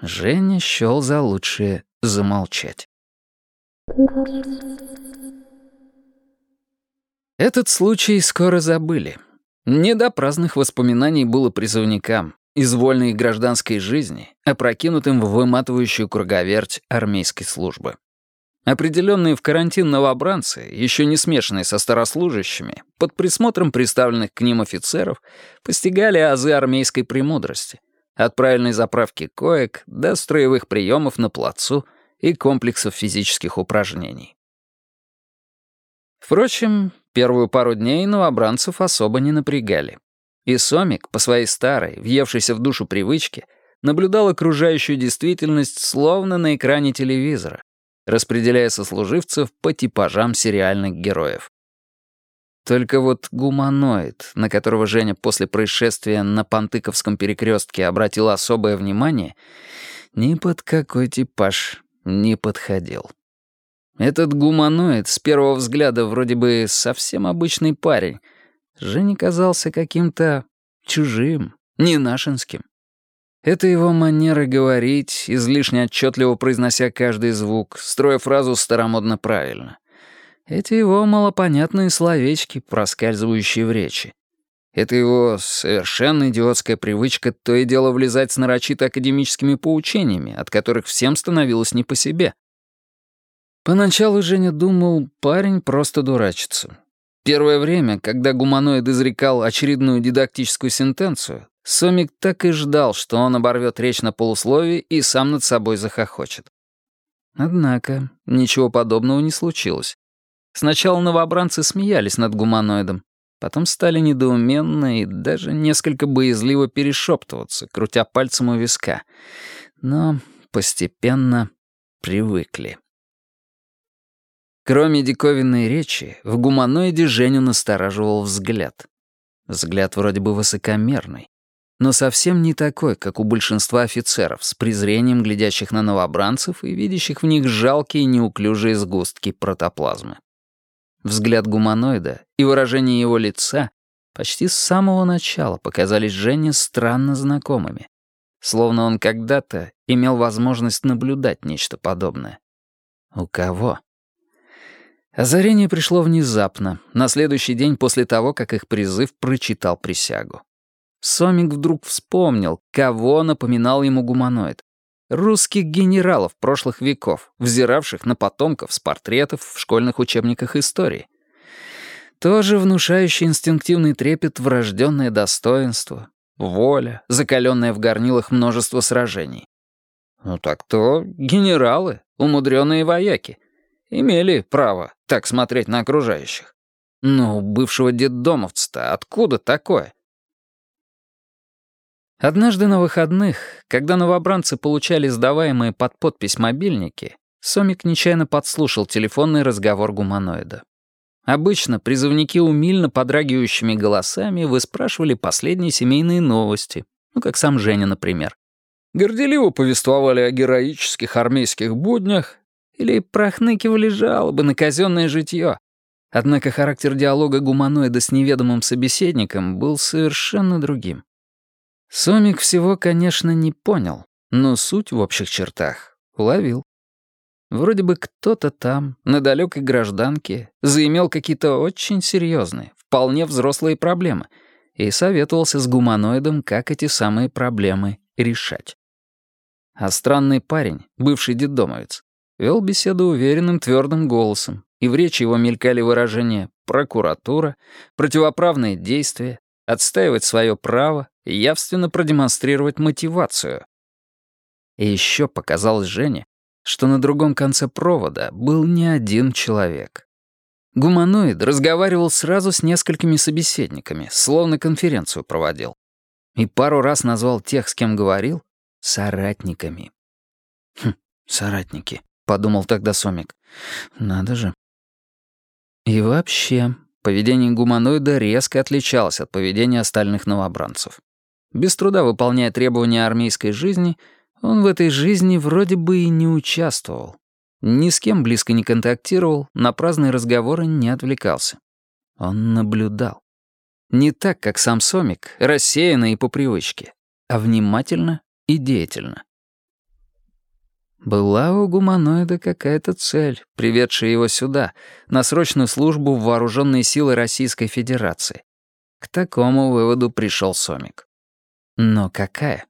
S1: Женя счёл за лучшее замолчать. Этот случай скоро забыли. Не до праздных воспоминаний было призывникам, из вольной гражданской жизни, опрокинутым в выматывающую круговерть армейской службы. Определенные в карантин новобранцы, еще не смешанные со старослужащими, под присмотром представленных к ним офицеров, постигали азы армейской премудрости, от правильной заправки коек до строевых приемов на плацу и комплексов физических упражнений. Впрочем, первую пару дней новобранцев особо не напрягали. И Сомик, по своей старой, въевшейся в душу привычке, наблюдал окружающую действительность словно на экране телевизора, распределяя сослуживцев по типажам сериальных героев. Только вот гуманоид, на которого Женя после происшествия на Пантыковском перекрестке обратил особое внимание, ни под какой типаж не подходил. Этот гуманоид с первого взгляда вроде бы совсем обычный парень. Женя казался каким-то чужим, не нашинским. Это его манера говорить, излишне отчетливо произнося каждый звук, строя фразу старомодно правильно. Эти его малопонятные словечки, проскальзывающие в речи. Это его совершенно идиотская привычка то и дело влезать с нарочито академическими поучениями, от которых всем становилось не по себе. Поначалу Женя думал, парень просто дурачится. Первое время, когда гуманоид изрекал очередную дидактическую сентенцию, Сомик так и ждал, что он оборвет речь на полусловие и сам над собой захохочет. Однако ничего подобного не случилось. Сначала новобранцы смеялись над гуманоидом, потом стали недоуменно и даже несколько боязливо перешептываться, крутя пальцем у виска. Но постепенно привыкли. Кроме диковинной речи, в гуманоиде Женю настораживал взгляд. Взгляд вроде бы высокомерный, но совсем не такой, как у большинства офицеров, с презрением глядящих на новобранцев и видящих в них жалкие неуклюжие сгустки протоплазмы. Взгляд гуманоида и выражение его лица почти с самого начала показались Жене странно знакомыми, словно он когда-то имел возможность наблюдать нечто подобное. У кого? Озарение пришло внезапно, на следующий день после того, как их призыв прочитал присягу. Сомик вдруг вспомнил, кого напоминал ему гуманоид. Русских генералов прошлых веков, взиравших на потомков с портретов в школьных учебниках истории. Тоже внушающий инстинктивный трепет врожденное достоинство, воля, закаленная в горнилах множество сражений. Ну так то генералы, умудренные вояки, имели право так смотреть на окружающих. Но у бывшего детдомовца-то откуда такое? Однажды на выходных, когда новобранцы получали сдаваемые под подпись мобильники, Сомик нечаянно подслушал телефонный разговор гуманоида. Обычно призывники умильно подрагивающими голосами выспрашивали последние семейные новости, ну, как сам Женя, например. Горделиво повествовали о героических армейских буднях или прохныкивали жалобы на казенное житье. Однако характер диалога гуманоида с неведомым собеседником был совершенно другим. Сомик всего, конечно, не понял, но суть в общих чертах уловил. Вроде бы кто-то там, на далекой гражданке, заимел какие-то очень серьезные, вполне взрослые проблемы и советовался с гуманоидом, как эти самые проблемы решать. А странный парень, бывший детдомовец, вел беседу уверенным твердым голосом, и в речи его мелькали выражения «прокуратура», «противоправные действия», «отстаивать свое право», явственно продемонстрировать мотивацию. И еще показалось Жене, что на другом конце провода был не один человек. Гуманоид разговаривал сразу с несколькими собеседниками, словно конференцию проводил. И пару раз назвал тех, с кем говорил, соратниками. «Хм, соратники», — подумал тогда Сомик. «Надо же». И вообще, поведение гуманоида резко отличалось от поведения остальных новобранцев. Без труда выполняя требования армейской жизни, он в этой жизни вроде бы и не участвовал. Ни с кем близко не контактировал, на праздные разговоры не отвлекался. Он наблюдал. Не так, как сам Сомик, рассеянно и по привычке, а внимательно и деятельно. Была у гуманоида какая-то цель, приведшая его сюда, на срочную службу в вооруженные силы Российской Федерации. К такому выводу пришел Сомик. Но какая?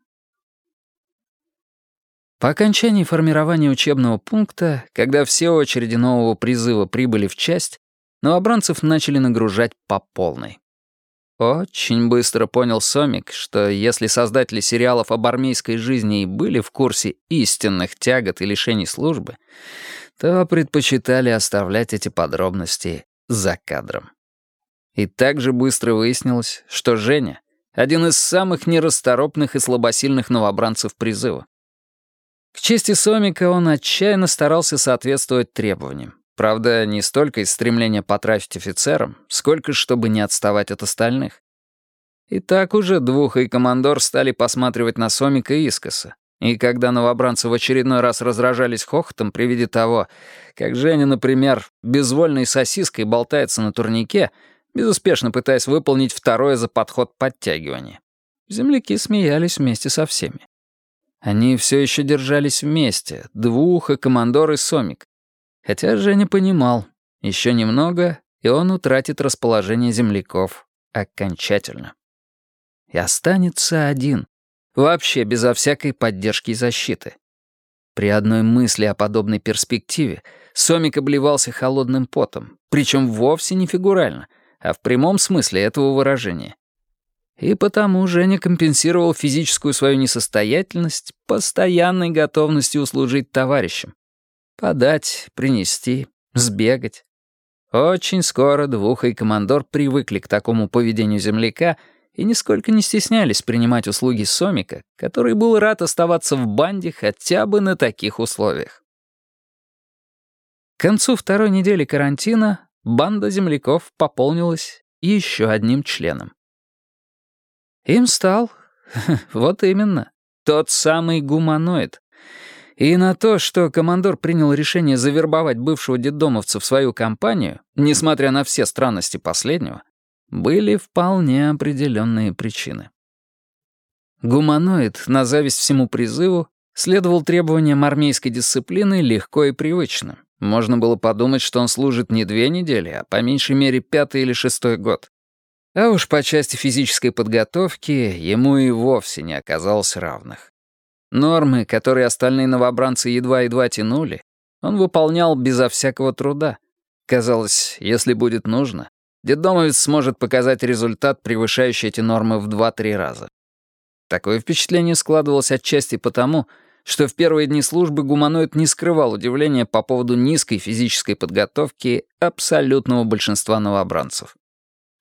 S1: По окончании формирования учебного пункта, когда все очереди нового призыва прибыли в часть, новобранцев начали нагружать по полной. Очень быстро понял Сомик, что если создатели сериалов об армейской жизни и были в курсе истинных тягот и лишений службы, то предпочитали оставлять эти подробности за кадром. И также быстро выяснилось, что Женя — один из самых нерасторопных и слабосильных новобранцев призыва. К чести Сомика он отчаянно старался соответствовать требованиям. Правда, не столько из стремления потрафить офицерам, сколько чтобы не отставать от остальных. И так уже Двуха и Командор стали посматривать на Сомика искоса. И когда новобранцы в очередной раз разражались хохотом при виде того, как Женя, например, безвольной сосиской болтается на турнике, безуспешно пытаясь выполнить второе за подход подтягивание, земляки смеялись вместе со всеми. Они все еще держались вместе, Двух и Командор и Сомик, Хотя Женя понимал, еще немного, и он утратит расположение земляков окончательно. И останется один, вообще безо всякой поддержки и защиты. При одной мысли о подобной перспективе Сомик обливался холодным потом, причем вовсе не фигурально, а в прямом смысле этого выражения. И потому Женя компенсировал физическую свою несостоятельность постоянной готовностью услужить товарищам, Подать, принести, сбегать. Очень скоро Двуха и Командор привыкли к такому поведению земляка и нисколько не стеснялись принимать услуги Сомика, который был рад оставаться в банде хотя бы на таких условиях. К концу второй недели карантина банда земляков пополнилась еще одним членом. Им стал, вот именно, тот самый гуманоид, и на то, что командор принял решение завербовать бывшего детдомовца в свою компанию, несмотря на все странности последнего, были вполне определенные причины. Гуманоид, на зависть всему призыву, следовал требованиям армейской дисциплины легко и привычно. Можно было подумать, что он служит не две недели, а по меньшей мере пятый или шестой год. А уж по части физической подготовки ему и вовсе не оказалось равных. Нормы, которые остальные новобранцы едва-едва тянули, он выполнял безо всякого труда. Казалось, если будет нужно, детдомовец сможет показать результат, превышающий эти нормы в 2-3 раза. Такое впечатление складывалось отчасти потому, что в первые дни службы гуманоид не скрывал удивления по поводу низкой физической подготовки абсолютного большинства новобранцев.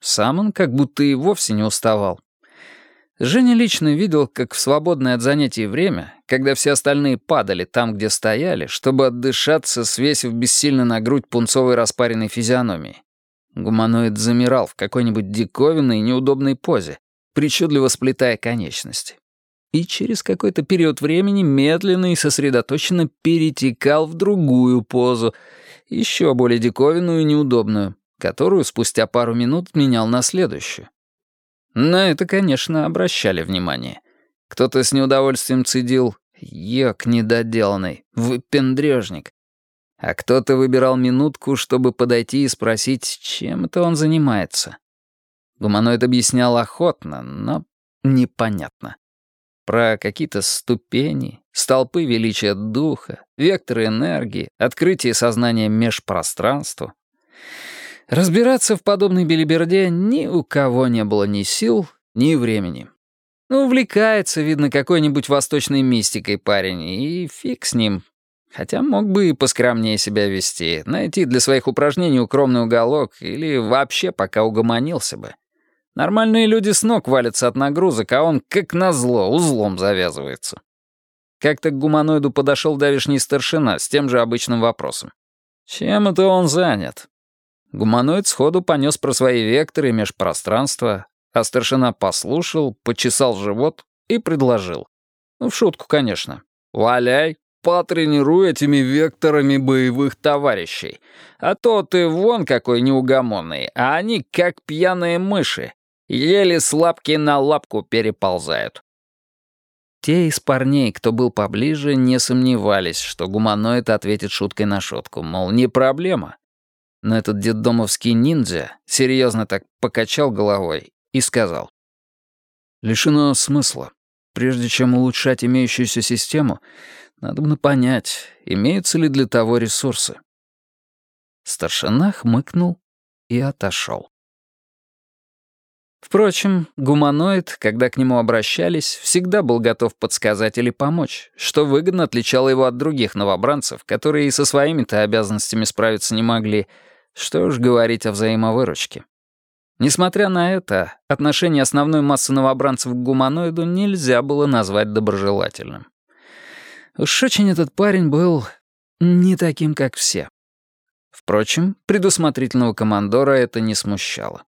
S1: Сам он как будто и вовсе не уставал, Женя лично видел, как в свободное от занятий время, когда все остальные падали там, где стояли, чтобы отдышаться, свесив бессильно на грудь пунцовой распаренной физиономии. Гуманоид замирал в какой-нибудь диковинной и неудобной позе, причудливо сплетая конечности. И через какой-то период времени медленно и сосредоточенно перетекал в другую позу, еще более диковинную и неудобную, которую спустя пару минут менял на следующую. На это, конечно, обращали внимание. Кто-то с неудовольствием цедил «Ёк недоделанный, выпендрёжник». А кто-то выбирал минутку, чтобы подойти и спросить, чем это он занимается. Гуманоид объяснял охотно, но непонятно. Про какие-то ступени, столпы величия духа, векторы энергии, открытие сознания межпространству. Разбираться в подобной белиберде ни у кого не было ни сил, ни времени. Ну, увлекается, видно, какой-нибудь восточной мистикой парень, и фиг с ним. Хотя мог бы и поскромнее себя вести, найти для своих упражнений укромный уголок или вообще пока угомонился бы. Нормальные люди с ног валятся от нагрузок, а он, как назло, узлом завязывается. Как-то к гуманоиду подошел давишний старшина с тем же обычным вопросом. Чем это он занят? Гуманоид сходу понес про свои векторы и межпространство, а старшина послушал, почесал живот и предложил. Ну, в шутку, конечно. «Валяй, потренируй этими векторами боевых товарищей. А то ты вон какой неугомонный, а они как пьяные мыши. Еле с лапки на лапку переползают». Те из парней, кто был поближе, не сомневались, что гуманоид ответит шуткой на шутку, мол, не проблема. Но этот детдомовский ниндзя серьезно так покачал головой и сказал. «Лишено смысла. Прежде чем улучшать имеющуюся систему, Надо бы понять, имеются ли для того ресурсы. Старшина хмыкнул и отошел. Впрочем, гуманоид, когда к нему обращались, всегда был готов подсказать или помочь, что выгодно отличало его от других новобранцев, которые и со своими-то обязанностями справиться не могли, что уж говорить о взаимовыручке. Несмотря на это, отношение основной массы новобранцев к гуманоиду нельзя было назвать доброжелательным. Уж очень этот парень был не таким, как все. Впрочем, предусмотрительного командора это не смущало.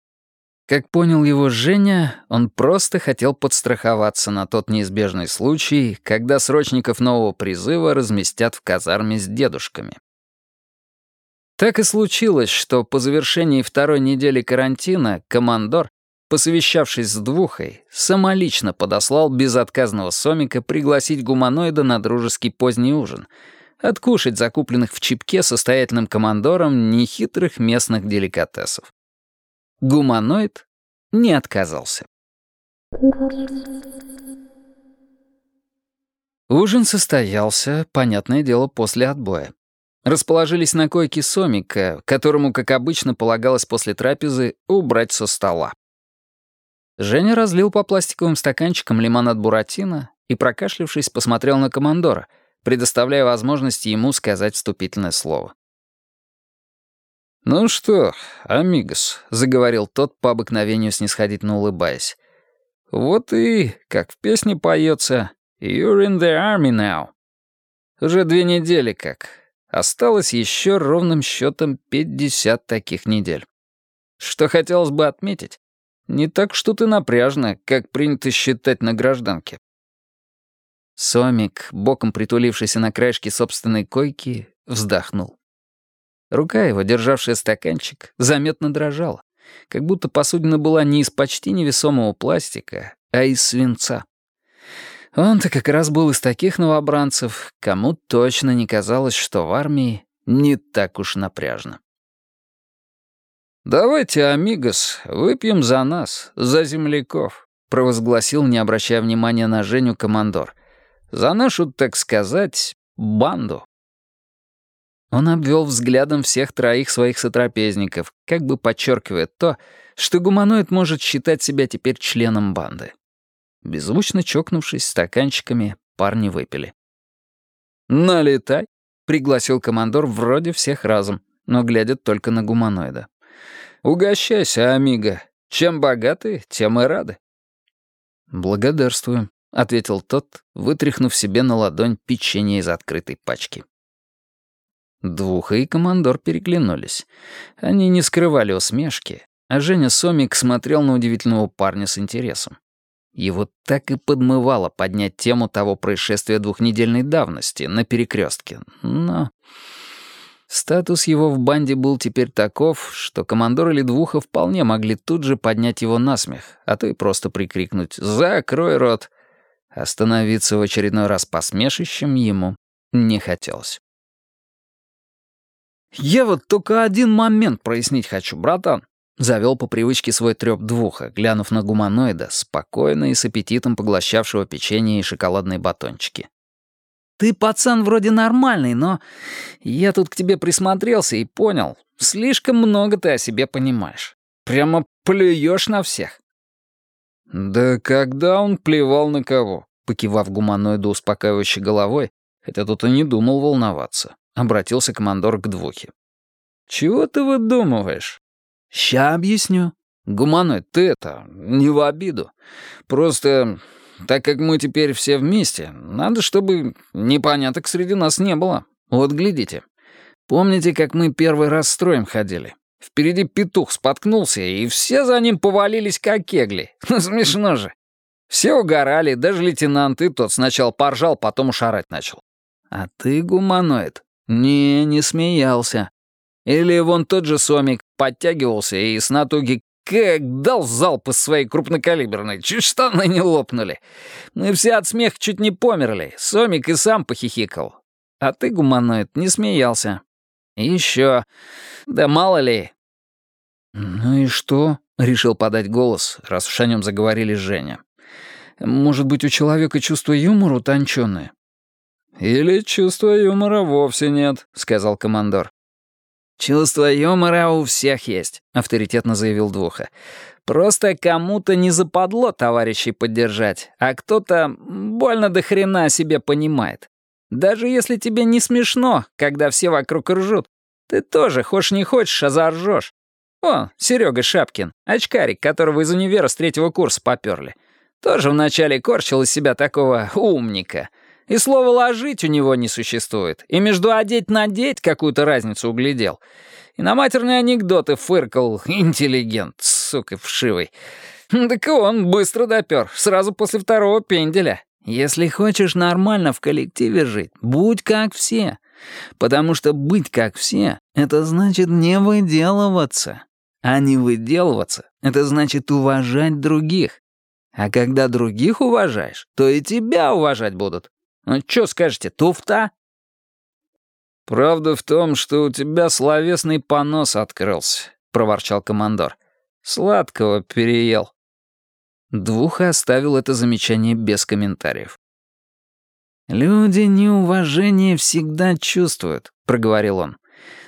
S1: Как понял его Женя, он просто хотел подстраховаться на тот неизбежный случай, когда срочников нового призыва разместят в казарме с дедушками. Так и случилось, что по завершении второй недели карантина командор, посовещавшись с Двухой, самолично подослал безотказного Сомика пригласить гуманоида на дружеский поздний ужин — откушать закупленных в чипке состоятельным командором нехитрых местных деликатесов. Гуманоид не отказался. Ужин состоялся, понятное дело, после отбоя. Расположились на койке Сомика, которому, как обычно, полагалось после трапезы убрать со стола. Женя разлил по пластиковым стаканчикам лимонад Буратино и, прокашлявшись, посмотрел на командора — предоставляя возможность ему сказать вступительное слово. «Ну что, амигос», — заговорил тот, по обыкновению снисходительно улыбаясь. «Вот и, как в песне поется, «You're in the army now». Уже две недели как. Осталось еще ровным счетом 50 таких недель. Что хотелось бы отметить, не так что ты напряжно, как принято считать на гражданке. Сомик, боком притулившийся на краешке собственной койки, вздохнул. Рука его, державшая стаканчик, заметно дрожала, как будто посудина была не из почти невесомого пластика, а из свинца. Он-то как раз был из таких новобранцев, кому точно не казалось, что в армии не так уж напряжно. «Давайте, амигос, выпьем за нас, за земляков», — провозгласил, не обращая внимания на Женю, командор. За нашу, так сказать, банду. Он обвел взглядом всех троих своих сотрапезников, как бы подчеркивая то, что гуманоид может считать себя теперь членом банды. Беззвучно чокнувшись стаканчиками, парни выпили. «Налетай», — пригласил командор вроде всех разом, но глядя только на гуманоида. «Угощайся, амиго. Чем богаты, тем и рады». «Благодарствую», — ответил тот, вытряхнув себе на ладонь печенье из открытой пачки. Двуха и командор переглянулись. Они не скрывали усмешки, а Женя Сомик смотрел на удивительного парня с интересом. Его так и подмывало поднять тему того происшествия двухнедельной давности на перекрестке, но... Статус его в банде был теперь таков, что командор или Двуха вполне могли тут же поднять его на смех, а то и просто прикрикнуть «Закрой рот!» Остановиться в очередной раз посмешищем ему не хотелось. «Я вот только один момент прояснить хочу, братан», — завел по привычке свой трёп двуха, глянув на гуманоида, спокойно и с аппетитом поглощавшего печенье и шоколадные батончики. «Ты пацан вроде нормальный, но я тут к тебе присмотрелся и понял, слишком много ты о себе понимаешь. Прямо плюешь на всех. «Да когда он плевал на кого?» Покивав гуманоиду успокаивающей головой, хотя тут и не думал волноваться, обратился командор к двухе. «Чего ты выдумываешь?» «Ща объясню. Гуманоид, ты это, не в обиду. Просто, так как мы теперь все вместе, надо, чтобы непоняток среди нас не было. Вот глядите. Помните, как мы первый раз строем ходили? Впереди петух споткнулся, и все за ним повалились, как кегли. Ну, смешно же. Все угорали, даже лейтенант и тот сначала поржал, потом ушарать начал. А ты, гуманоид, не, не смеялся. Или вон тот же Сомик подтягивался и с натуги как дал залп из своей крупнокалиберной, чуть штаны не лопнули. Мы все от смеха чуть не померли, Сомик и сам похихикал. А ты, гуманоид, не смеялся. еще, да мало ли. «Ну и что?» — решил подать голос, раз уж о нем заговорили Женя. «Может быть, у человека чувство юмора утонченное?» «Или чувства юмора вовсе нет», — сказал командор.
S3: «Чувство юмора у всех есть», — авторитетно заявил Двуха. «Просто кому-то не западло товарищей поддержать, а кто-то больно до хрена себе понимает. Даже если тебе не смешно, когда все вокруг ржут, ты тоже, хочешь не хочешь, а заржешь. О, Серега Шапкин, очкарик, которого из универа с третьего курса поперли. Тоже вначале корчил из себя такого умника. И слова «ложить» у него не существует. И между «одеть-надеть» какую-то разницу углядел. И на матерные анекдоты фыркал интеллигент, сука вшивый. Так и он быстро допер, сразу после второго пенделя. Если хочешь нормально в коллективе жить, будь как все. Потому что быть как все — это значит не выделываться. А не выделываться — это значит уважать других. А когда других уважаешь, то и тебя уважать будут. Ну, что скажете, туфта?»
S1: «Правда в том, что у тебя словесный понос открылся», — проворчал командор. «Сладкого переел».
S3: Двух оставил это замечание без комментариев. «Люди неуважение всегда чувствуют», — проговорил он.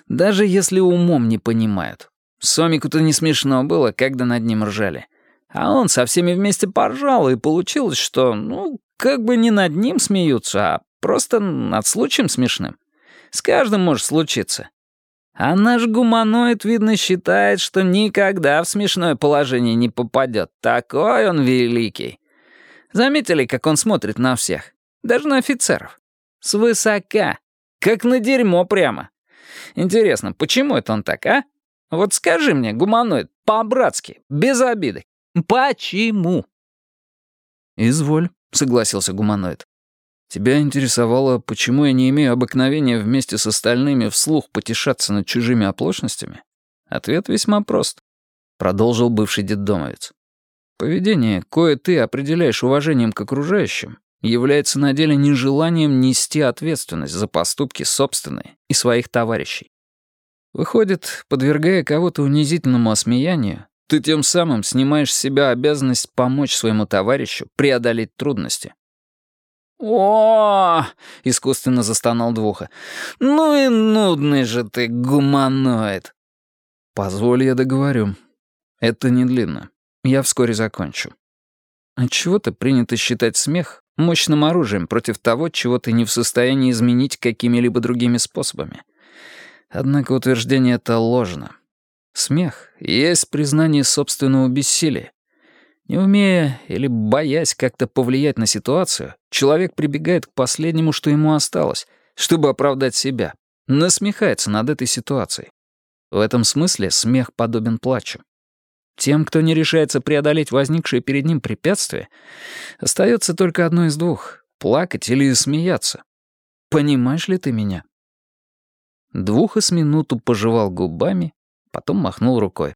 S3: «Даже если умом не понимают. Сомику-то не смешно было, когда над ним ржали. А он со всеми вместе поржал, и получилось, что, ну, как бы не над ним смеются, а просто над случаем смешным. С каждым может случиться. А наш гуманоид, видно, считает, что никогда в смешное положение не попадет. Такой он великий. Заметили, как он смотрит на всех? Даже на офицеров. Свысока. Как на дерьмо прямо. Интересно, почему это он так, а? Вот скажи мне, гуманоид, по-братски, без обиды, почему?
S1: «Изволь», — согласился гуманоид. «Тебя интересовало, почему я не имею обыкновения вместе с остальными вслух потешаться над чужими оплошностями? Ответ весьма прост», — продолжил бывший детдомовец. «Поведение, кое ты определяешь уважением к окружающим, является на деле нежеланием нести ответственность за поступки собственные и своих товарищей. Выходит, подвергая кого-то унизительному осмеянию, ты тем самым снимаешь с себя обязанность помочь своему товарищу преодолеть трудности.
S3: «О!» — искусственно застонал Двуха. «Ну и нудный же ты гуманоид!»
S1: «Позволь, я договорю. Это не длинно. Я вскоре закончу. Отчего-то принято считать смех мощным оружием против того, чего ты не в состоянии изменить какими-либо другими способами. Однако утверждение это ложно. Смех есть признание собственного бессилия. Не умея или боясь как-то повлиять на ситуацию, человек прибегает к последнему, что ему осталось, чтобы оправдать себя, насмехается над этой ситуацией. В этом смысле смех подобен плачу. Тем, кто не решается преодолеть возникшее перед ним препятствие, остается только одно из двух — плакать или смеяться. Понимаешь ли ты меня? Двуха с минуту пожевал губами, потом махнул рукой.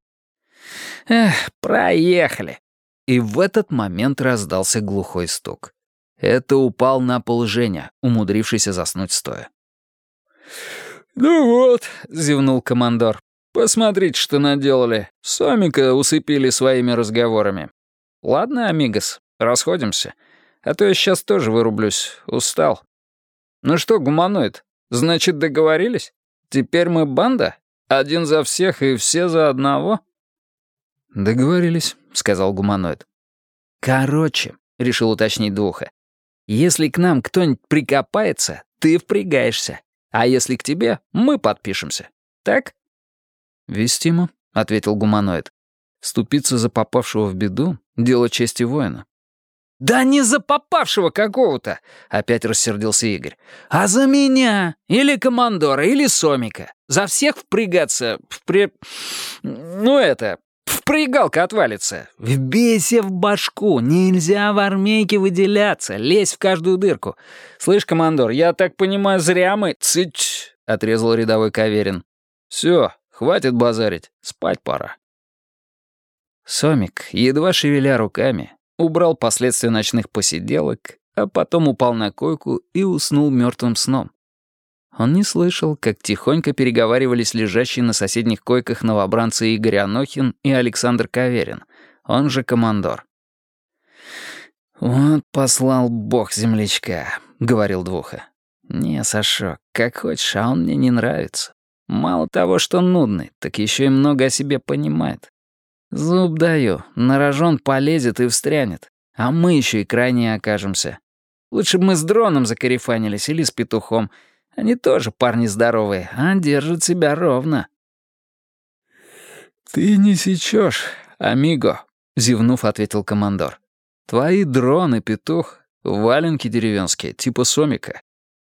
S3: «Эх, проехали!»
S1: И в этот момент раздался глухой стук. Это упал на пол Женя, умудрившийся заснуть стоя.
S2: «Ну вот», — зевнул командор, — «посмотрите, что наделали. Сомика усыпили своими разговорами. Ладно, амигос, расходимся. А то я сейчас тоже вырублюсь, устал. Ну что, гуманоид, значит, договорились? Теперь мы банда? Один за всех и все за одного?»
S1: «Договорились», — сказал гуманоид.
S3: «Короче», — решил уточнить Двуха, «если к нам кто-нибудь прикопается, ты впрягаешься, а если к тебе, мы подпишемся. Так?»
S1: «Вестимо», — ответил гуманоид. «Ступиться за попавшего в беду — дело чести воина».
S3: «Да не за попавшего какого-то!» — опять рассердился Игорь. «А за меня! Или командора, или Сомика. За всех впрягаться... Впри... Ну это... Впрягалка отвалится. Вбейся в башку. Нельзя в армейке выделяться. Лезь в каждую дырку. Слышь, командор, я так понимаю, зря мы... Цыть! — отрезал рядовой Каверин.
S1: Все, хватит базарить. Спать пора.
S3: Сомик, едва шевеля руками, убрал последствия ночных посиделок, а потом упал на койку и уснул мертвым сном. Он не слышал, как тихонько переговаривались лежащие на соседних койках новобранцы Игорь Анохин и Александр Каверин, он же командор. «Вот послал бог землячка», — говорил Двуха.
S1: «Не, Сашок, как хочешь, а он мне не нравится. Мало того, что нудный, так еще и много о себе понимает. Зуб даю, на рожон полезет и встрянет, а мы еще и крайне окажемся. Лучше бы мы с дроном закарифанились или с петухом. Они тоже парни здоровые, а держат себя ровно». «Ты не сечешь, амиго», — зевнув, ответил командор. «Твои дроны, петух, валенки деревенские, типа сомика.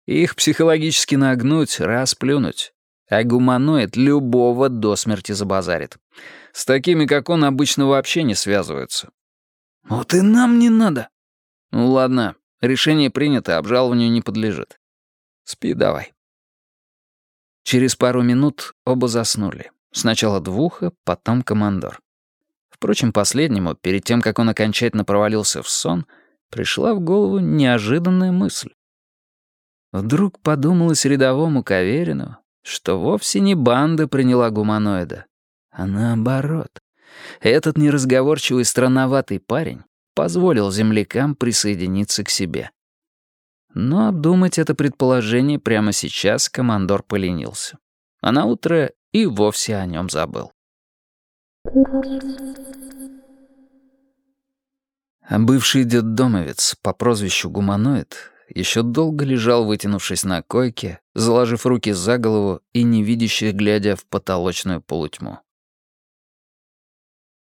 S1: Их психологически нагнуть, расплюнуть. А гуманоид любого до смерти забазарит. С такими, как он, обычно вообще не связываются. Вот и нам не надо. Ну ладно, решение принято, обжалованию не подлежит. Спи давай. Через пару минут оба заснули. Сначала двуха, потом командор. Впрочем, последнему, перед тем, как он окончательно провалился в сон, пришла в голову неожиданная мысль. Вдруг подумалось рядовому Каверину, что вовсе не банда приняла гуманоида, а наоборот. Этот неразговорчивый странноватый парень позволил землякам присоединиться к себе. Но обдумать это предположение прямо сейчас командор поленился. А на утро и вовсе о нем забыл. А бывший детдомовец по прозвищу Гуманоид еще долго лежал, вытянувшись на койке, заложив руки за голову и невидяще глядя в потолочную полутьму.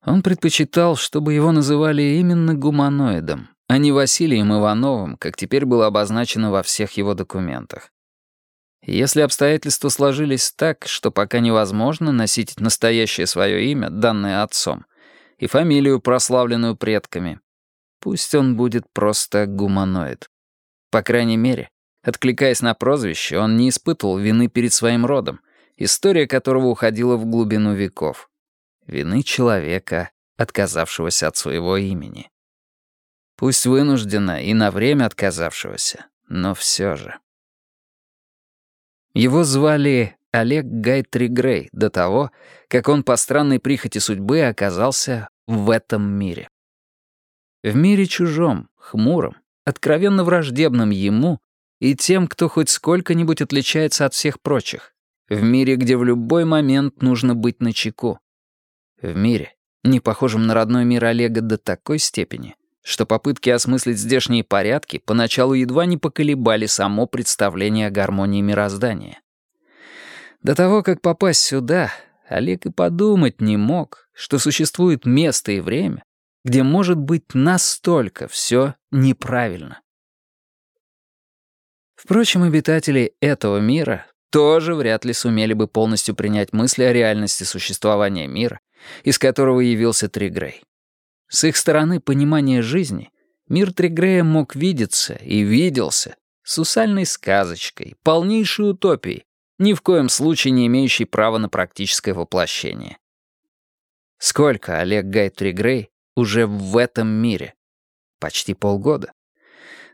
S1: Он предпочитал, чтобы его называли именно гуманоидом, а не Василием Ивановым, как теперь было обозначено во всех его документах. Если обстоятельства сложились так, что пока невозможно носить настоящее свое имя, данное отцом, и фамилию, прославленную предками, пусть он будет просто гуманоид. По крайней мере, откликаясь на прозвище, он не испытывал вины перед своим родом, история которого уходила в глубину веков. Вины человека, отказавшегося от своего имени. Пусть вынужденно и на время отказавшегося, но все же. Его звали Олег Гайтри Грей до того, как он по странной прихоти судьбы оказался в этом мире. В мире чужом, хмуром, откровенно враждебным ему и тем, кто хоть сколько-нибудь отличается от всех прочих. В мире, где в любой момент нужно быть начеку. В мире, не похожем на родной мир Олега до такой степени, что попытки осмыслить здешние порядки поначалу едва не поколебали само представление о гармонии мироздания. До того, как попасть сюда, Олег и подумать не мог, что существует место и время, где может быть настолько все неправильно. Впрочем, обитатели этого мира тоже вряд ли сумели бы полностью принять мысли о реальности существования мира, из которого явился Тригрей. С их стороны понимания жизни мир Тригрея мог видеться и виделся сусальной сказочкой, полнейшей утопией, ни в коем случае не имеющей права на практическое воплощение. Сколько Олег Гай Тригрей уже в этом мире. Почти полгода.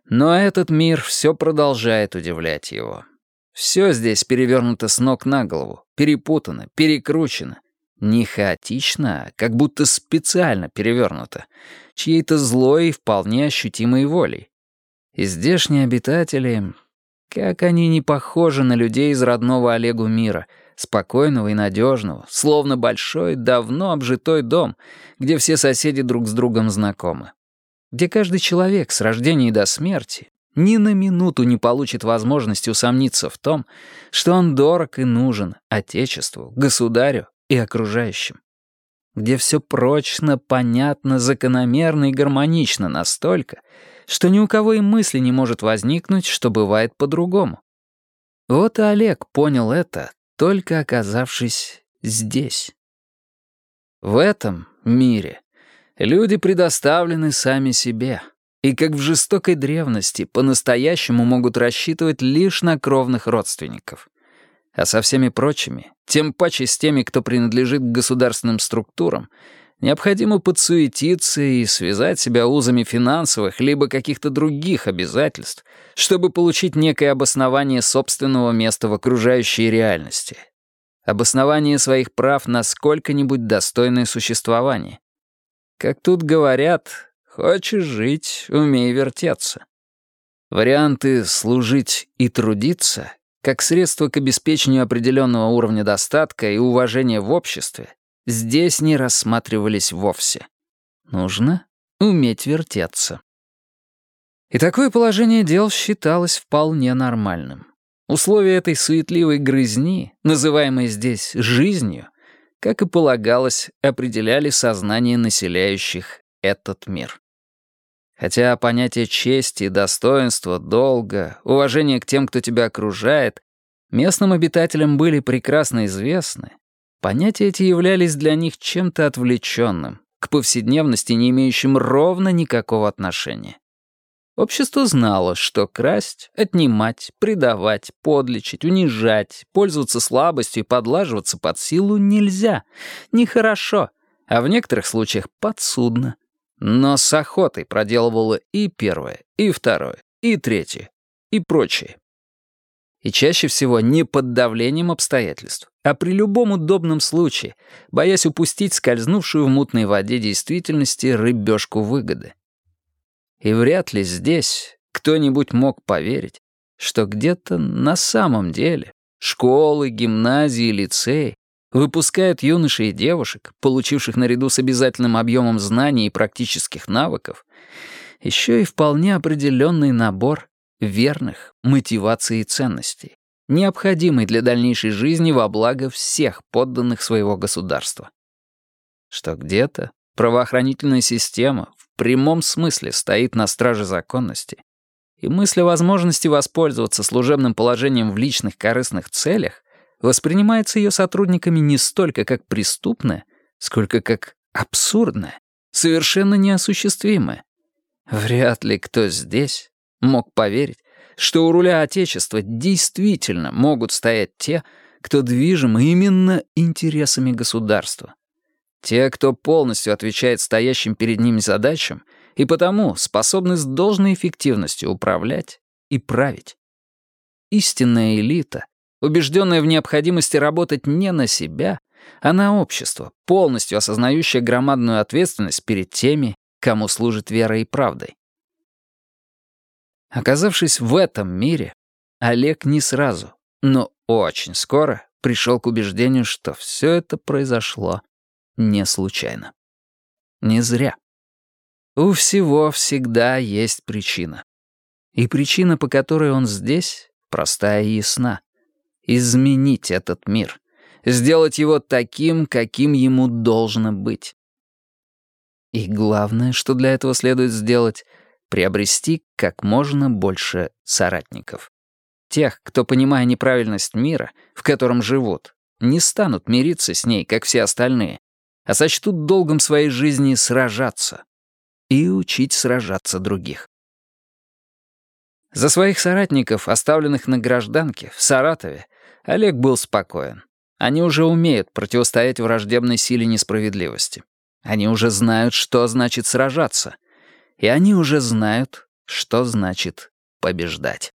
S1: Но этот мир все продолжает удивлять его. Все здесь перевернуто с ног на голову, перепутано, перекручено. Не хаотично, а как будто специально перевернуто, чьей-то злой и вполне ощутимой волей. И здешние обитатели, как они не похожи на людей из родного Олегу мира — спокойного и надежного, словно большой, давно обжитой дом, где все соседи друг с другом знакомы. Где каждый человек с рождения до смерти ни на минуту не получит возможности усомниться в том, что он дорог и нужен Отечеству, государю и окружающим. Где все прочно, понятно, закономерно и гармонично настолько, что ни у кого и мысли не может возникнуть, что бывает по-другому. Вот и Олег понял это только оказавшись здесь. В этом мире люди предоставлены сами себе, и как в жестокой древности по-настоящему могут рассчитывать лишь на кровных родственников. А со всеми прочими, тем паче с теми, кто принадлежит к государственным структурам, необходимо подсуетиться и связать себя узами финансовых либо каких-то других обязательств, чтобы получить некое обоснование собственного места в окружающей реальности. Обоснование своих прав на сколько-нибудь достойное существование. Как тут говорят, хочешь жить, умей вертеться. Варианты «служить» и «трудиться» как средство к обеспечению определенного уровня достатка и уважения в обществе здесь не рассматривались вовсе. Нужно уметь вертеться. И такое положение дел считалось вполне нормальным. Условия этой суетливой грызни, называемой здесь «жизнью», как и полагалось, определяли сознание населяющих этот мир. Хотя понятия чести, достоинства, долга, уважения к тем, кто тебя окружает, местным обитателям были прекрасно известны, понятия эти являлись для них чем-то отвлеченным, к повседневности не имеющим ровно никакого отношения. Общество знало, что красть, отнимать, предавать, подлечить, унижать, пользоваться слабостью и подлаживаться под силу нельзя, нехорошо, а в некоторых случаях подсудно. Но с охотой проделывало и первое, и второе, и третье, и прочее. И чаще всего не под давлением обстоятельств, а при любом удобном случае, боясь упустить скользнувшую в мутной воде действительности рыбешку выгоды. И вряд ли здесь кто-нибудь мог поверить, что где-то на самом деле школы, гимназии, лицеи выпускают юношей и девушек, получивших наряду с обязательным объемом знаний и практических навыков, еще и вполне определенный набор верных мотиваций и ценностей, необходимый для дальнейшей жизни во благо всех подданных своего государства. Что где-то правоохранительная система в прямом смысле стоит на страже законности, и мысль о возможности воспользоваться служебным положением в личных корыстных целях воспринимается ее сотрудниками не столько как преступное, сколько как абсурдное, совершенно неосуществимое. Вряд ли кто здесь мог поверить, что у руля Отечества действительно могут стоять те, кто движим именно интересами государства. Те, кто полностью отвечает стоящим перед ними задачам и потому способны с должной эффективностью управлять и править. Истинная элита убежденная в необходимости работать не на себя, а на общество, полностью осознающее громадную ответственность перед теми, кому служит верой и правдой. Оказавшись в этом мире, Олег не сразу, но очень скоро пришел к убеждению, что все это произошло не случайно. Не зря. У всего всегда есть причина. И причина, по которой он здесь, простая и ясна изменить этот мир, сделать его таким, каким ему должно быть. И главное, что для этого следует сделать, приобрести как можно больше соратников. Тех, кто, понимая неправильность мира, в котором живут, не станут мириться с ней, как все остальные, а сочтут долгом своей жизни сражаться и учить сражаться других. За своих соратников, оставленных на гражданке, в Саратове, Олег был спокоен. Они уже умеют противостоять враждебной силе несправедливости. Они уже знают, что значит сражаться. И они уже знают, что значит побеждать.